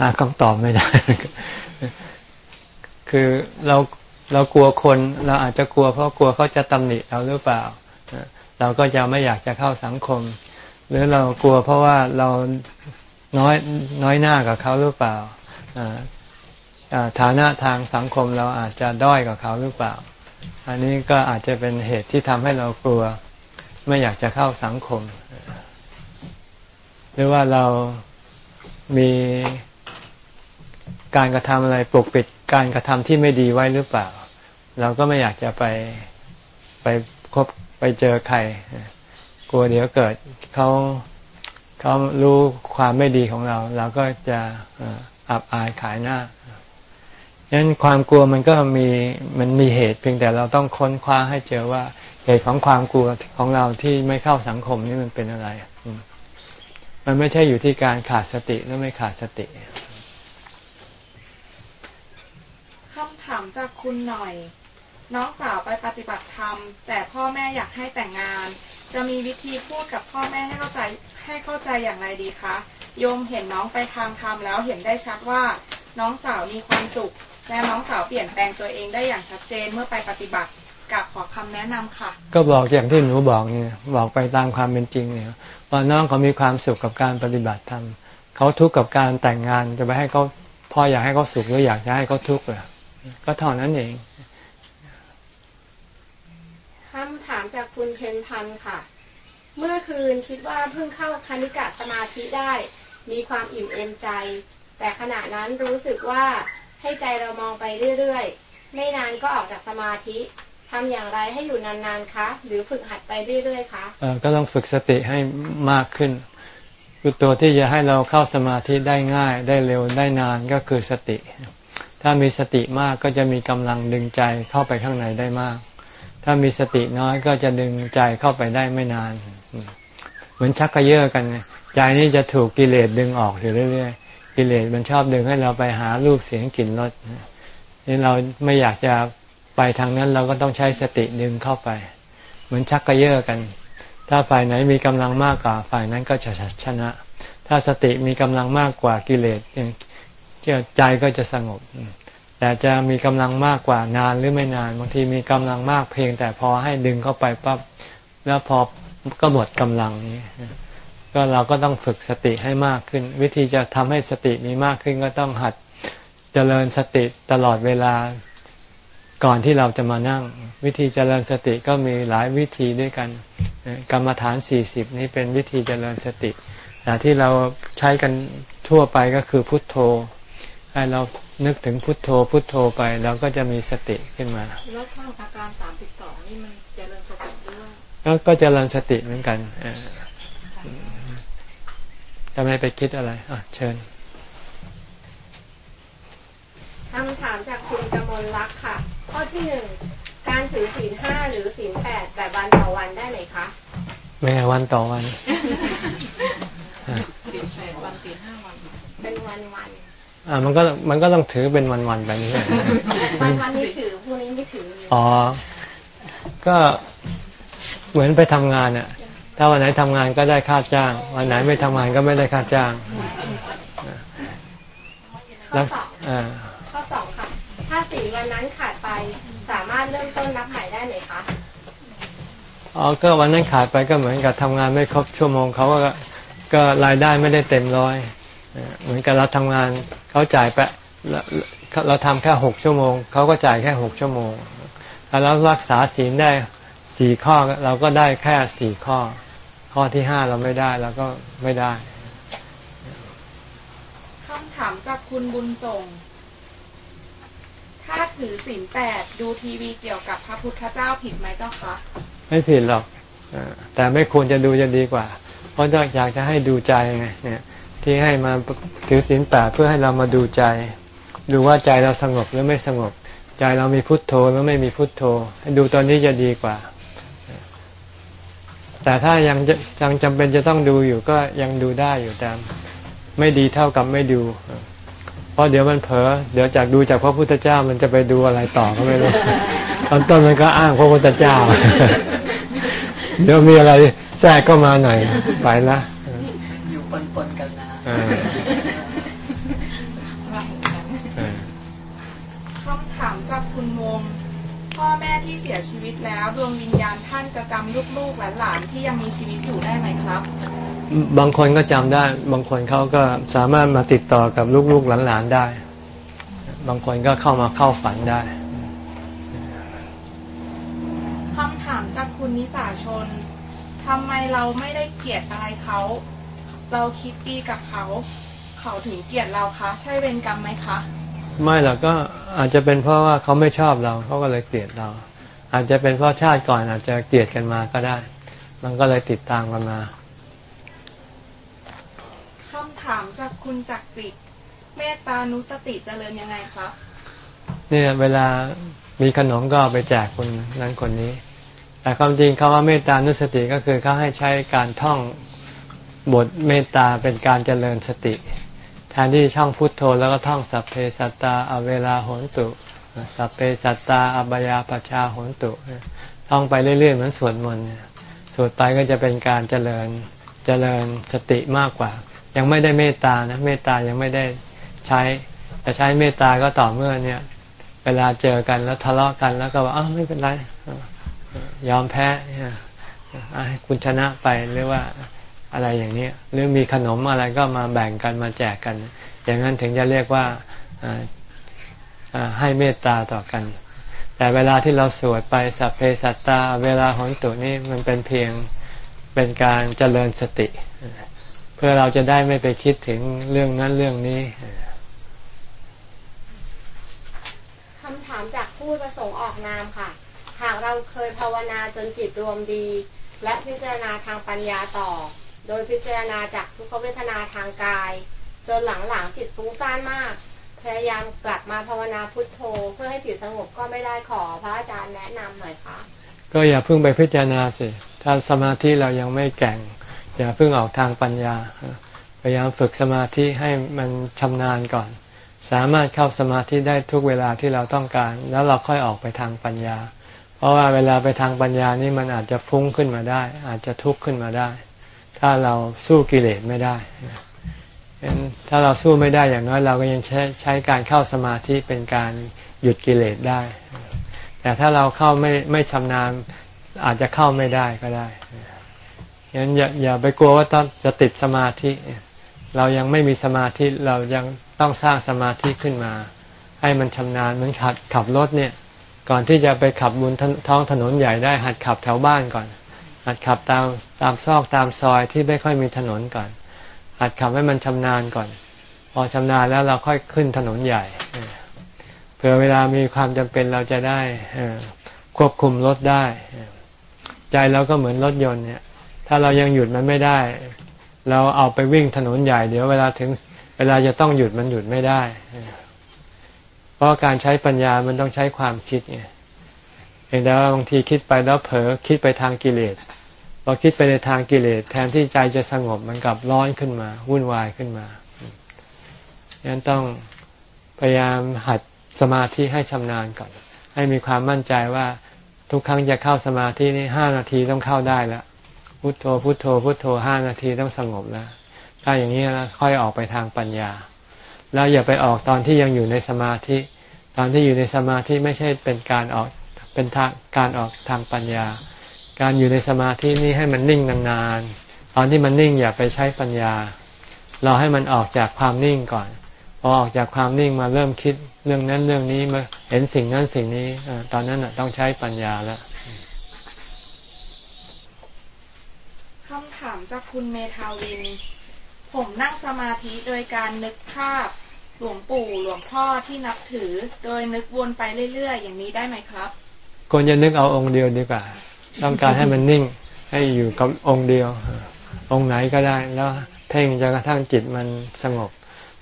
หาคำตอบไม่ได้ คือเราเรากลัวคนเราอาจจะกลัวเพราะกลัวเขาจะตำหนิเราหรือเปล่า เราก็จะไม่อยากจะเข้าสังคม หรือเรากลัวเพราะว่าเราน้อยน้อยหน้ากับเขาหรือเปล่าฐานะทางสังคมเราอาจจะด้อยกับเขาหรือเปล่า อันนี้ก็อาจจะเป็นเหตุที่ทำให้เรากลัว ไม่อยากจะเข้าสังคม หรือว่าเรามีการกระทำอะไรปกปิดการกระทำที่ไม่ดีไว้หรือเปล่า เราก็ไม่อยากจะไปไปคบไปเจอใคร กลัวเดี๋ยวเกิดเขาเขารู้ความไม่ดีของเรา เราก็จะอับอายขายหน้าฉะนั้นความกลัวมันก็มีมันมีเหตุเพียงแต่เราต้องค้นคว้าให้เจอว่าเหตุของความกลัวของเราที่ไม่เข้าสังคมนี่มันเป็นอะไร มันไม่ใช่อยู่ที่การขาดสติหรือไม่ขาดสติคำถามจากคุณหน่อย น้องสาวไปปฏิบัติธรรม แต่พ่อแม่อยากให้แต่งงาน จะมีวิธีพูดกับพ่อแม่ให้เข้าใจให้เข้าใจอย่างไรดีคะโยมเห็นน้องไปทางธรรมแล้วเห็นได้ชัดว่า น้องสาวมีความสุข และน้องสาวเปลี่ยนแปลงตัวเองได้อย่างชัดเจนเมื่อไปปฏิบัติกับขอคำแนะนำค่ะ ก็บอกอย่างที่หนูบอกเนี่ยบอกไปตามความเป็นจริงเนี่ย ว่าน้องเขามีความสุขกับการปฏิบัติธรรมเขาทุกข์กับการแต่งงานจะไปให้เขาพ่ออยากให้เขาสุขหรืออยากจะให้เขาทุกข์เหรอก็เท่านั้นเองคำถามจากคุณเพนพันค่ะ เมื่อคืนคิดว่าเพิ่งเข้าคณิกะสมาธิได้ มีความอิ่มเอมใจ แต่ขณะนั้นรู้สึกว่าให้ใจเรามองไปเรื่อยๆ ไม่นานก็ออกจากสมาธิ ทำอย่างไรให้อยู่นานๆคะหรือฝึกหัดไปเรื่อยๆคะเอ่อก็ต้องฝึกสติให้มากขึ้นคือตัวที่จะให้เราเข้าสมาธิได้ง่าย ได้เร็วได้นานก็คือสติ ถ้ามีสติมากก็จะมีกำลังดึงใจเข้าไปข้างในได้มาก ถ้ามีสติน้อยก็จะดึงใจเข้าไปได้ไม่นาน เหมือนชักกระเยาะกันใจนี้จะถูกกิเลสดึงออกอยู่เรื่อยๆกิเลสมันชอบดึงให้เราไปหารูปเสียงกลิ่นรสนี่เราไม่อยากจะ ไปทางนั้นเราก็ต้องใช้สติดึงเข้าไป เหมือนชักกระเยาะกัน ถ้าฝ่ายไหนมีกำลังมากกว่าฝ่ายนั้นก็จะชนะ ถ้าสติมีกำลังมากกว่ากิเลสใจก็จะสงบ แต่จะมีกำลังมากกว่านานหรือไม่นานบางทีมีกำลังมากเพียง แต่พอให้ดึงเข้าไปปั๊บแล้วพอก็หมดกำลังนี้ก็เราก็ต้องฝึกสติให้มากขึ้น วิธีจะทำให้สติมีมากขึ้นก็ต้องหัดเจริญสติตลอดเวลา ก่อนที่เราจะมานั่ง วิธีเจริญสติก็มีหลายวิธีด้วยกัน กรรมฐานสี่สิบนี้เป็นวิธีเจริญสติแต่ที่เราใช้กันทั่วไปก็คือพุทโธให้เรานึกถึงพุทโธ พุทโธไปเราก็จะมีสติขึ้นมา แล้วข้างอาการสามสิบสองนี่มันเจริญสติด้วยแล้วก็เจริญสติเหมือนกันเออจะไม่ไปคิดอะไรอะเชิญคำถามจากคุณกมลรักษ์ค่ะ ข้อที่หนึ่งการถือศีลห้าหรือศีลแปดแบบวันต่อวันได้ไหมคะไม่วันต่อวันสิบแปดวันสี่ห้าวันเป็นวันวันอ่ามันก็มันก็ต้องถือเป็นวันๆไปนี่วันวันนี้ถือพรุ่งนี้ไม่ถืออ๋อก็เหมือนไปทำงานอะ ถ้าวันไหนทำงานก็ได้ค่าจ้าง วันไหนไม่ทำงานก็ไม่ได้ค่าจ้างข้อสองอ่า นนับใหม่ได้ไหมคะอ๋อก็วันนั้นขาดไปก็เหมือนกับทำงานไม่ครบชั่วโมงเขาก็ก็รายได้ไม่ได้เต็มร้อยเอ่อเหมือนกับเราทำงานเขาจ่ายไปเราเราทำแค่หกชั่วโมงเขาก็จ่ายแค่หกชั่วโมงถ้าเรารักษาศีลได้สี่ข้อเราก็ได้แค่สี่ข้อ ข้อที่ห้าเราไม่ได้เราก็ไม่ได้คำถามจากคุณบุญส่ง ถ้าถือศีลแปดดูทีวีเกี่ยวกับพระพุทธเจ้าผิดไหมเจ้าคะ ไม่ผิดหรอกแต่ไม่ควรจะดูจะดีกว่า เพราะอยากจะให้ดูใจไงเนี่ยที่ให้มาถือศีลแปดเพื่อให้เรามาดูใจ ดูว่าใจเราสงบหรือไม่สงบ ใจเรามีพุทโธหรือไม่มีพุทโธให้ดูตอนนี้จะดีกว่า แต่ถ้ายังจะยังจำเป็นจะต้องดูอยู่ก็ยังดูได้อยู่แต่ไม่ดีเท่ากับไม่ดู ราะเดี๋ยวมันเผลอเดี๋ยวจากดูจากพระพุทธเจ้ามันจะไปดูอะไรต่อก็ไม่รู้ตอนต้นมันก็อ้างพระพุทธเจ้า เดี๋ยวมีอะไรแทรกก็มาหน่อยไปละอยู่ปนๆกันนะ เออเออ คำถามจากคุณวง พ่อแม่ที่เสี ยชีวิตแล้วดวงวิญญาณท่านจะจำลูกๆและหลานที่ยังมีชีวิตอยู่ได้ไหมครับ บางคนก็จำได้ บางคนเขาก็สามารถมาติดต่อกับลูกๆหลานๆได้ บางคนก็เข้ามาเข้าฝันได้คำถามจากคุณนิสาชนทำไมเราไม่ได้เกลียดอะไรเขา เราคิดดีกับเขา เขาถึงเกลียดเราคะ ใช่เวรกรรมไหมคะ ไม่หรอกก็อาจจะเป็นเพราะว่าเขาไม่ชอบเราเขาก็เลยเกลียดเรา อาจจะเป็นเพราะชาติก่อนอาจจะเกลียดกันมาก็ได้ มันก็เลยติดตามกันมาคำถามจากคุณจักริดเมตตานุสติเจริญยังไงคะเนี่ยเวลามีขนมก็เอาไปแจกคนนั้นคนนี้ แต่ความจริงคาว่าเมตตานุสติก็คือเขาให้ใช้การท่องบทเมตตาเป็นการเจริญสติ แทนที่ช่องพุทโธแล้วก็ท่องสัพเพสัตตาอเวลาโหนตุ สัพเพสัตตาอบายาปชาโหนตุท่องไปเรื่อยๆเหมือนสวดมนต์สวดไปก็จะเป็นการเจริญเจริญสติมากกว่า ยังไม่ได้เมตตานะเมตตายังไม่ได้ใช้จะใช้เมตตาก็ต่อเมื่อเนี่ย เวลาเจอกันแล้วทะเลาะกันแล้วก็ว่าอ้าวไม่เป็นไรยอมแพ้ให้คุณชนะไปหรือว่าอะไรอย่างนี้หรือมีขนมอะไรก็มาแบ่งกันมาแจกกัน อย่างนั้นถึงจะเรียกว่า ให้เมตตาต่อกัน แต่เวลาที่เราสวดไปสัพเพสัตตา เวลาหนตุนี่มันเป็นเพียงเป็นการเจริญสติ เพื่อเราจะได้ไม่ไปคิดถึงเรื่องนั้นเรื่องนี้คำถามจากผู้ประสงค์ออกนามค่ะ หากเราเคยภาวนาจนจิตรวมดี และพิจารณาทางปัญญาต่อ โดยพิจารณาจากทุกขเวทนาทางกาย จนหลังๆจิตฟุ้งซ่านมาก พยายามกลับมาภาวนาพุทโธ เพื่อให้จิตสงบก็ไม่ได้ขอพระอาจารย์แนะนำหน่อยค่ะ ก็อย่าเพิ่งไปพิจารณาสิถ้าสมาธิเรายังไม่แก่ง อย่าเพิ่งออกทางปัญญา พยายามฝึกสมาธิให้มันชำนาญก่อน สามารถเข้าสมาธิได้ทุกเวลาที่เราต้องการ แล้วเราค่อยออกไปทางปัญญา เพราะว่าเวลาไปทางปัญญานี่มันอาจจะฟุ้งขึ้นมาได้ อาจจะทุกข์ขึ้นมาได้ ถ้าเราสู้กิเลสไม่ได้ ถ้าเราสู้ไม่ได้อย่างน้อยเราก็ยังใช้ใช้การเข้าสมาธิเป็นการหยุดกิเลสได้ แต่ถ้าเราเข้าไม่ไม่ชำนาญอาจจะเข้าไม่ได้ก็ได้ยันอย่าอย่าไปกลัวว่าต้องจะติดสมาธิ เรายังไม่มีสมาธิเรายังต้องสร้างสมาธิขึ้นมา ให้มันชำนาญเหมือนขับขับรถเนี่ย ก่อนที่จะไปขับบนท้องถนนใหญ่ได้หัดขับแถวบ้านก่อน หัดขับตามตามซอกตามซอยที่ไม่ค่อยมีถนนก่อน หัดขับให้มันชำนาญก่อน พอชำนาญแล้วเราค่อยขึ้นถนนใหญ่เผื่อเวลามีความจำเป็นเราจะได้ควบคุมรถได้ ใจเราก็เหมือนรถยนต์เนี่ย ถ้าเรายังหยุดมันไม่ได้ เราเอาไปวิ่งถนนใหญ่เดี๋ยวเวลาถึงเวลาจะต้องหยุดมันหยุดไม่ได้ เพราะการใช้ปัญญามันต้องใช้ความคิดไงเองแต่ว่าบางทีคิดไปแล้วเผลอคิดไปทางกิเลส พอคิดไปในทางกิเลสแทนที่ใจจะสงบมันกลับร้อนขึ้นมา วุ่นวายขึ้นมาดังนั้นต้องพยายามหัดสมาธิให้ชำนาญก่อน ให้มีความมั่นใจว่าทุกครั้งจะเข้าสมาธินี่ห้านาทีต้องเข้าได้แล้วพุโทโธพุโทโธพุโทโธห้านาทีต้องสงบแล้วถ้าอย่างนี้แล้วค่อยออกไปทางปัญญา แล้วอย่าไปออกตอนที่ยังอยู่ในสมาธิ ตอนที่อยู่ในสมาธิไม่ใช่เป็นการออกเป็นทางการออกทางปัญญา การอยู่ในสมาธินี่ให้มันนิ่งนานๆ ตอนที่มันนิ่งอย่าไปใช้ปัญญา เราให้มันออกจากความนิ่งก่อน พอออกจากความนิ่งมาเริ่มคิดเรื่องนั้นเรื่องนี้มาเห็นสิ่งนั้นสิ่งนี้อตอนนั้นต้องใช้ปัญญาแล้วคำถามจากคุณเมทาวิน ผมนั่งสมาธิโดยการนึกภาพหลวงปู่หลวงพ่อที่นับถือ โดยนึกวนไปเรื่อยๆ อย่างนี้ได้ไหมครับควรจะนึกเอาองค์เดียวดีกว่า ต้องการให้มันนิ่ง ให้อยู่กับองค์เดียว องค์ไหนก็ได้ แล้วเพ่งจนกระทั่งจิตมันสงบ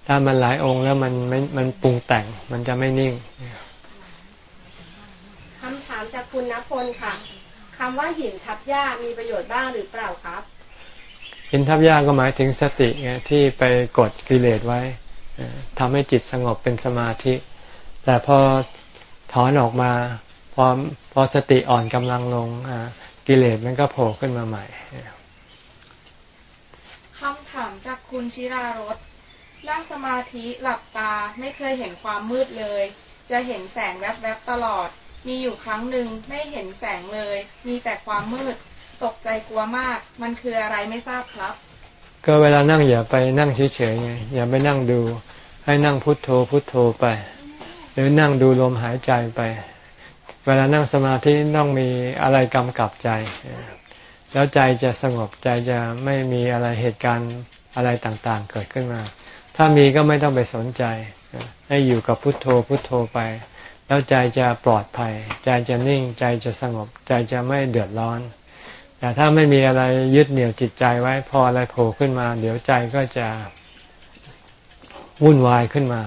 ถ้ามันหลายองค์แล้วมันมันมันปรุงแต่ง มันจะไม่นิ่งคำถามจากคุณณพลค่ะคำว่าหินทับหญ้ามีประโยชน์บ้างหรือเปล่าครับ หินทับหญ้าก็หมายถึงสติไงที่ไปกดกิเลสไว้ทำให้จิตสงบเป็นสมาธิ แต่พอถอนออกมา พอพอสติอ่อนกำลังลงกิเลสมันก็โผล่ขึ้นมาใหม่คำถามจากคุณชิรารสนั่งสมาธิหลับตาไม่เคยเห็นความมืดเลย จะเห็นแสงแวบๆตลอด มีอยู่ครั้งหนึ่งไม่เห็นแสงเลย มีแต่ความมืด ตกใจกลัวมาก มันคืออะไรไม่ทราบครับ ก็เวลานั่งอย่าไปนั่งเฉยๆไงอย่าไปนั่งดู ให้นั่งพุทโธพุทโธไป หรือนั่งดูลมหายใจไป เวลานั่งสมาธิต้องมีอะไรกำกับใจ แล้วใจจะสงบใจจะไม่มีอะไรเหตุการณ์อะไรต่างๆ เกิดขึ้นมา ถ้ามีก็ไม่ต้องไปสนใจ ให้อยู่กับพุทโธพุทโธไป แล้วใจจะปลอดภัย ใจจะนิ่งใจจะสงบ ใจจะไม่เดือดร้อน แต่ถ้าไม่มีอะไรยึดเหนี่ยวจิตใจไว้พออะไรโผล่ขึ้นมา เดี๋ยวใจก็จะวุ่นวายขึ้นมา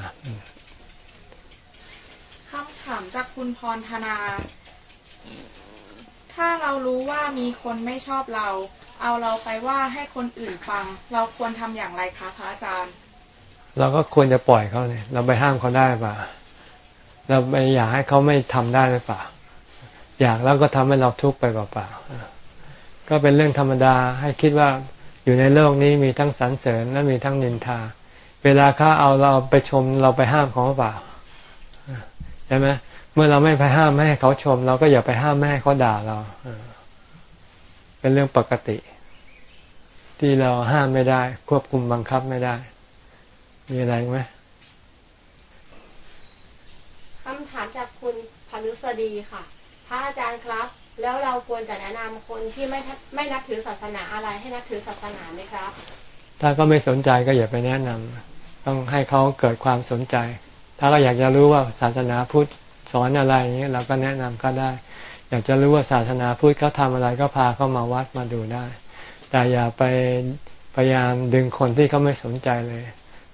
ามจากคุณพรธนา ถ้าเรารู้ว่ามีคนไม่ชอบเรา เอาเราไปว่าให้คนอื่นฟัง เราควรทำอย่างไรคะพระอาจารย์ เราก็ควรจะปล่อยเขาเนี่ยเราไปห้ามเขาได้ป่ะเราไปอยากให้เขาไม่ทำได้หรือเปล่า อยากแล้วก็ทำให้เราทุกข์ไปเปล่าๆก็เป็นเรื่องธรรมดาให้คิดว่าอยู่ในโลกนี้มีทั้งสรรเสริญและมีทั้งนินทา เวลาเขาเอาเราไปชมเราไปห้ามเขาเปล่า ใช่ไหมเมื่อเราไม่ไปห้ามไม่ให้เขาชม เราก็อย่าไปห้ามไม่ให้เขาด่าเราเป็นเรื่องปกติ ที่เราห้ามไม่ได้ ควบคุมบังคับไม่ได้ มีอะไรไหมคำถามจากคุณพนุสดีค่ะ พระอาจารย์ครับ แล้วเราควรจะแนะนำคนที่ไม่ไม่นับถือศาสนาอะไรให้นับถือศาสนาไหมครับ ถ้าก็ไม่สนใจก็อย่าไปแนะนำต้องให้เขาเกิดความสนใจ ถ้าก็อยากจะรู้ว่าศาสนาพุทธสอนอะไรอย่างนี้เราก็แนะนำก็ได้ อยากจะรู้ว่าศาสนาพุทธเขาทำอะไรก็พาเข้ามาวัดมาดูได้ แต่อย่าไปพยายามดึงคนที่เขาไม่สนใจเลย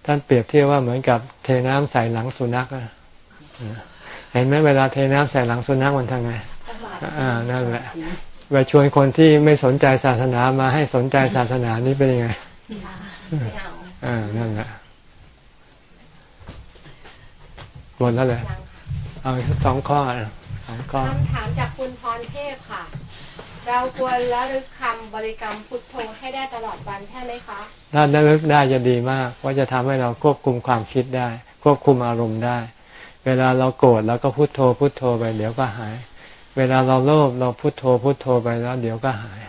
ท่านเปรียบเทียบว่าเหมือนกับเทน้ำใส่หลังสุนัขอะเห็นไหมเวลาเทน้ำใส่หลังสุนัขมันทำไงอ่านั่นแหละไปชวนคนที่ไม่สนใจศาสนามาให้สนใจศาสนานี้เป็นยังไงอ่านั่นแหละ หมดแล้วเลยเอาสองข้อสองข้อคำถามจากคุณพรเทพค่ะ เราควรระลึกคำบริกรรมพุทโธให้ได้ตลอดวันใช่ไหมคะถ้าระลึกได้จะดีมากเพราะจะทำให้เราควบคุมความคิดได้ ควบคุมอารมณ์ได้ เวลาเราโกรธเราก็พุทโธพุทโธไปเดี๋ยวก็หาย เวลาเราโลภเราพุทโธพุทโธไปแล้วเดี๋ยวก็หาย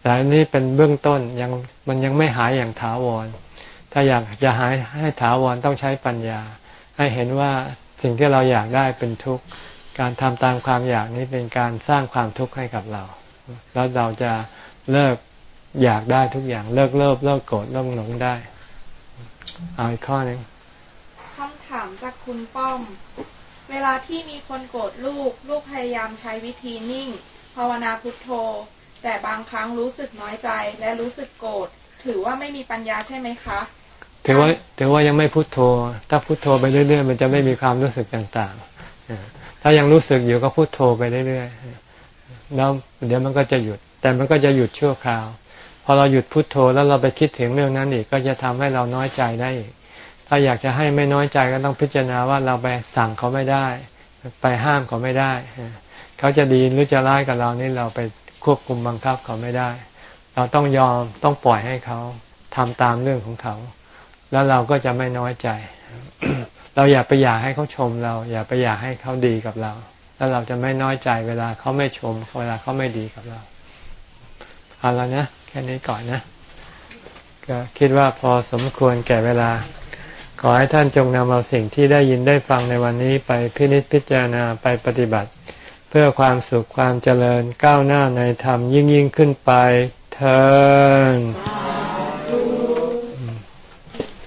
แต่อันนี้เป็นเบื้องต้นยังมันยังไม่หายอย่างถาวร ถ้าอยากจะหายให้ถาวรต้องใช้ปัญญา ให้เห็นว่าสิ่งที่เราอยากได้เป็นทุกข์ การทำตามความอยากนี้เป็นการสร้างความทุกข์ให้กับเรา แล้วเราจะเลิกอยากได้ทุกอย่างเลิกเลิกเลิกโกรธเลิกหลงได้เอาอีกข้อหนึ่งคำถามจากคุณป้อม เวลาที่มีคนโกรธลูก ลูกพยายามใช้วิธีนิ่ง ภาวนาพุทโธ แต่บางครั้งรู้สึกน้อยใจและรู้สึกโกรธถือว่าไม่มีปัญญาใช่ไหมคะ ถือว่าถือว่ายังไม่พุโทโธ ถ้าพุโทโธไปเรื่อยๆ มันจะไม่มีความรู้สึกต่างๆ ถ้ายังรู้สึกอยู่ก็พุโทโธไปเรื่อยๆแล้วเดี๋ยวมันก็จะหยุด แต่มันก็จะหยุดชั่วคราว พอเราหยุดพุดโทโธแล้วเราไปคิดถึงเรื่องนั้นอีกก็จะทำให้เราน้อยใจได้อีกถ้าอยากจะให้ไม่น้อยใจก็ต้องพิจารณาว่าเราไปสั่งเขาไม่ได้ ไปห้ามเขาไม่ได้ เขาจะดีหรือจะร้ายกับเรานี่เราไปควบคุมบังคับเขาไม่ได้ เราต้องยอมต้องปล่อยให้เขาทำตามเรื่องของเขา แล้วเราก็จะไม่น้อยใจ เราอย่าไปอยากให้เขาชมเรา อย่าไปอยากให้เขาดีกับเรา แล้วเราจะไม่น้อยใจเวลาเขาไม่ชมเวลาเขาไม่ดีกับเราเอาละนะแค่นี้ก่อนนะ ก็คิดว่าพอสมควรแก่เวลา ขอให้ท่านจงนำเอาสิ่งที่ได้ยินได้ฟังในวันนี้ไปพินิจพิจารณาไปปฏิบัติ เพื่อความสุขความเจริญก้าวหน้าในธรรมยิ่งยิ่งขึ้นไปเธอ